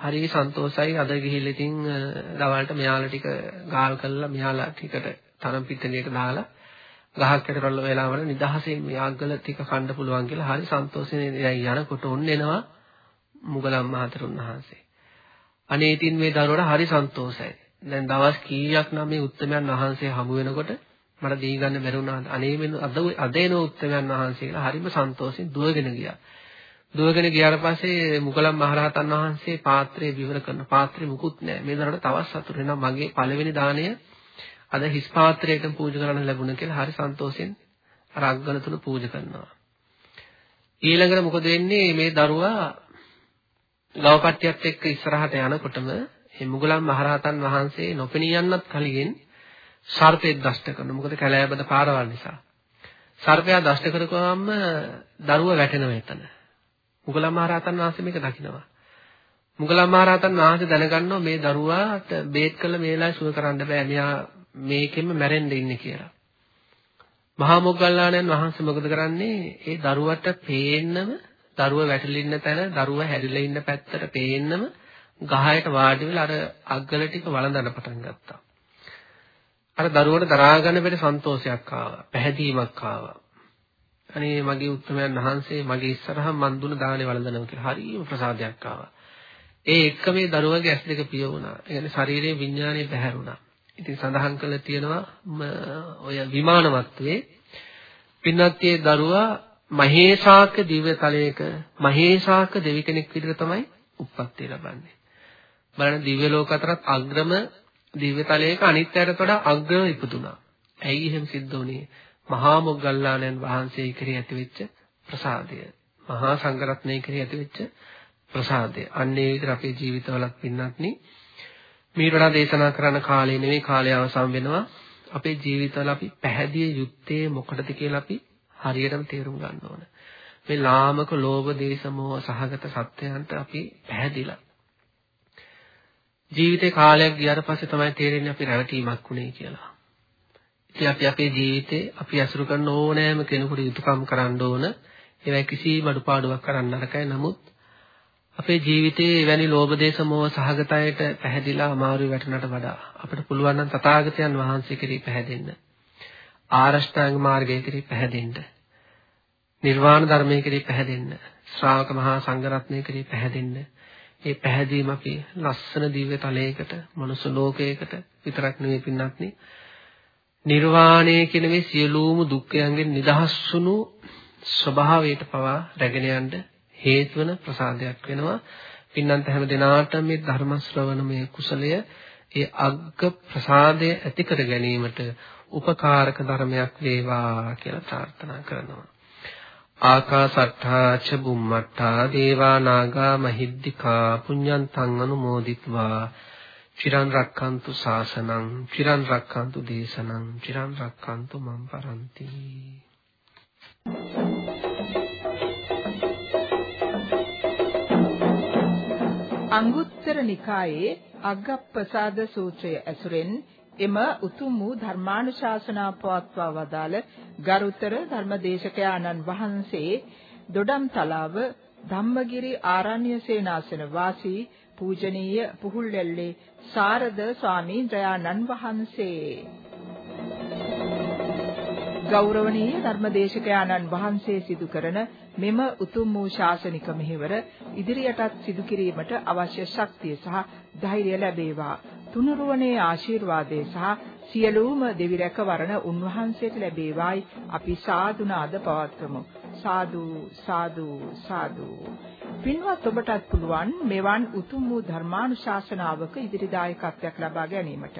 හරිය සන්තෝසයි අද ගිහිල්ලා ඉතින් දවල්ට මෙයාලා ටික ගාල් කරලා මෙයාලා ටිකට තරම් පිටණියට දාලා ගහක් යට කරලා වෙලාවල නිදහසෙන් මේ අග්ගල ටික කන්න පුළුවන් කියලා හරි සන්තෝෂයෙන් යනකොට ඔන්න එනවා මුගලන් මහතෙරුන් වහන්සේ. අනේ ඉතින් මේ දරුවට හරි සන්තෝෂයි. දැන් දවස් කීයක් නම් මේ උත්තමයන් වහන්සේ හමු වෙනකොට මට දී ගන්න බැරුණා. අනේ මෙන්න අද අද එන උත්තමයන් වහන්සේ කියලා හරිම සන්තෝෂෙන් දුවගෙන ගියා. දුවගෙන ගියාට පස්සේ මුගලන් මහරහතන් වහන්සේ පාත්‍රය විවර කරන පාත්‍රෙ මුකුත් නැහැ. මේ දරට තවත් සතුට වෙනවා මගේ පළවෙනි දාණය අද හිස් පාත්‍රයකට පූජා කරන්න ලැබුණා කියලා හරි සන්තෝෂෙන් අර අග්ගල තුන පූජා කරනවා. ඊළඟට මොකද වෙන්නේ මේ දරුවා ගවපට්ටියත් එක්ක ඉස්සරහට යනකොටම මේ මුගලන් මහරහතන් වහන්සේ නොපෙනී යන්නත් කලින් සර්පෙක් දෂ්ට කරනවා. මොකද කැලෑබද පාරවල් නිසා. සර්පයා දෂ්ට කරපුවාම දරුවා වැටෙනවා එතන. මුගලන් මහරහතන් වහන්සේ මේක දකිනවා. මුගලන් මහරහතන් වහන්සේ දැනගන්නවා මේ දරුවාට බේත් කළ මේලායි සුව කරන්න බෑ. මෙයා මේකෙම මැරෙන්න ඉන්නේ කියලා. මහා මොග්ගල්ලාණන් වහන්සේ මොකද කරන්නේ? ඒ දරුවට පේන්නම දරුව වැටලා ඉන්න තැන දරුව හැරිලා ඉන්න පැත්තට පේන්නම ගහයට වාඩි වෙලා අර අග්ගල ටික වළඳන්න පටන් ගත්තා. අර දරුවට දරා ගන්න බැරි සන්තෝෂයක් ආවා, පැහැදීමක් ආවා. අනේ මගේ උත්තමයන් වහන්සේ මගේ ඉස්සරහා මන් දුන දානේ වළඳනවා කියලා හරිම ප්‍රසාදයක් ආවා. ඒ එක්ක මේ දරුවගේ ඇස් දෙක පිය වුණා. ඒ කියන්නේ ශරීරයේ විඥානය බැහැරුණා. ඉතින් සඳහන් කළ තියෙනවා ඔය විමානවත්වයේ පින්වත්යේ දරුවා මහේශාක දිව්‍ය තලයක මහේශාක දෙවි කෙනෙක් විදිහට තමයි උප්පත්තිය ලබන්නේ. බලන්න දිව්‍ය ලෝක අතරත් අග්‍රම දිව්‍ය තලයක අනිත්‍යයට වඩා අග්‍රව ඉපදුනා. ඇයි එහෙම සිද්ධ වුනේ? මහා මොග්ගල්ලාණන් වහන්සේ කෙරෙහි ඇතිවෙච්ච ප්‍රසාදය. මහා සංඝරත්නය කෙරෙහි ඇතිවෙච්ච ප්‍රසාදය. අන්න ඒ විදිහට අපේ ජීවිතවලත් පින්නත් නේ මේ වඩා දේශනා කරන කාලේ නෙවෙයි කාලය අවසන් වෙනවා. අපේ ජීවිතවල අපි පැහැදිය යුත්තේ මොකටද කියලා අපි හරියටම තේරුම් ගන්න ඕන. මේ ලාමක ලෝභ දේශ මොහ සහගත සත්‍යයන්ට අපි පැහැදිලා. ජීවිතේ කාලයක් ගියාට පස්සේ තමයි තේරෙන්නේ අපි රැවටීමක් උනේ කියලා. ඉතින් අපි අපේ ජීවිතේ අපි අසුරු කරන ඕනෑම කෙනෙකුට යුතුයකම් කරන්න ඕන. ඒවයි කිසිම අඩුපාඩුවක් කරන්න නරකයි. නමුත් අපේ ජීවිතයේ එවැනි ලෝභ දේශ මොහ සහගතයට පැහැදිලා අමාරු වැටෙනට වඩා අපිට පුළුවන් නම් තථාගතයන් වහන්සේ කෙරෙහි පැහැදෙන්න. ආරෂ්ඨාංග මාර්ගය කෙරෙහි පැහැදෙන්න. නිර්වාණ ධර්මයේ කෙරෙහි පැහැදෙන්න. ශ්‍රාවක මහා සංඝරත්නය කෙරෙහි පැහැදෙන්න. ඒ පැහැදීම අපි ලස්සන දිව්‍ය තලයකට, මනුස්ස ලෝකයකට විතරක් නෙවෙයි පින්නත්නි. නිර්වාණය කියන මේ සියලුම දුක්ඛයන්ගෙන් නිදහස් වුණු ස්වභාවයට පවා රැගෙන යන්න හේතු වෙන ප්‍රසාදයක් වෙනවා. පින්නන්ත හැම දිනාටම මේ ධර්ම ශ්‍රවණමය කුසලය ඒ අග්ග ප්‍රසාදය ඇති කර ගැනීමට උපකාරක ධර්මයක් වේවා කියලා ප්‍රාර්ථනා කරනවා. ආකාසට්ඨා ච බුම්මට්ඨා දේවා නාග මහිද්దికා පුඤ්ඤන්තං අනුමෝදිත්වා චිරන් රක්칸තු සාසනං චිරන් රක්칸තු දේශනං චිරන් රක්칸තු මම් පරන්ති අංගුත්තර නිකායේ අග්ගප්පසාද සූත්‍රය ඇසුරෙන් එම උතුම් වූ ධර්මානුශාසනා පවත්වා වදාළ ගරුතර ධර්මදේශක ආනන් වහන්සේ දොඩම් තලාව ධම්මගිරි ආරණ්‍ය සේනාසන වාසී පූජනීය පුහුල්වැල්ලේ සාරද ස්වාමීන් වහන්සේ ගෞරවනීය ධර්මදේශකයාණන් වහන්සේ සිදු කරන මෙම උතුම් වූ ශාසනික මෙහෙවර ඉදිරියටත් සිදු කිරීමට අවශ්‍ය ශක්තිය සහ ධෛර්යය ලැබේවා. තුනුරුවනේ ආශිර්වාදයේ සහ සියලුම දෙවි රැකවරණ උන්වහන්සේට ලැබේවායි අපි සාදුනාද පවත්වමු. සාදු සාදු සාදු. පින්වත් ඔබටත් පුළුවන් මෙවන් උතුම් වූ ධර්මානුශාසනාවක ඉදිරි දායකත්වයක් ලබා ගැනීමට.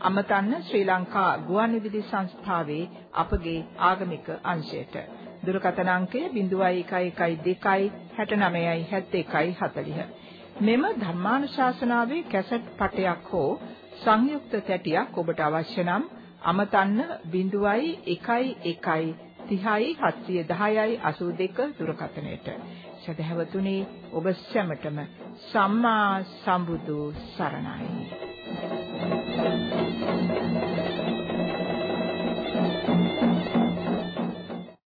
අමතන්න ශ්‍රී ලංකා ගුවන්විදුලි සංස්ථාවේ අපගේ ආගමික අංශයට. දුරකථන අංකය 0112 69යි 71යි 40. මෙම ධර්මානුශාසනාවේ කැසට් පටයක් හෝ සංයුක්ත තැටියක් ඔබට අවශ්‍ය නම් අමතන්න 0111 30යි 710යි 82 දුරකථනයට සදහවතුනි ඔබ සැමටම සම්මා සම්බුදු සරණයි Thank you.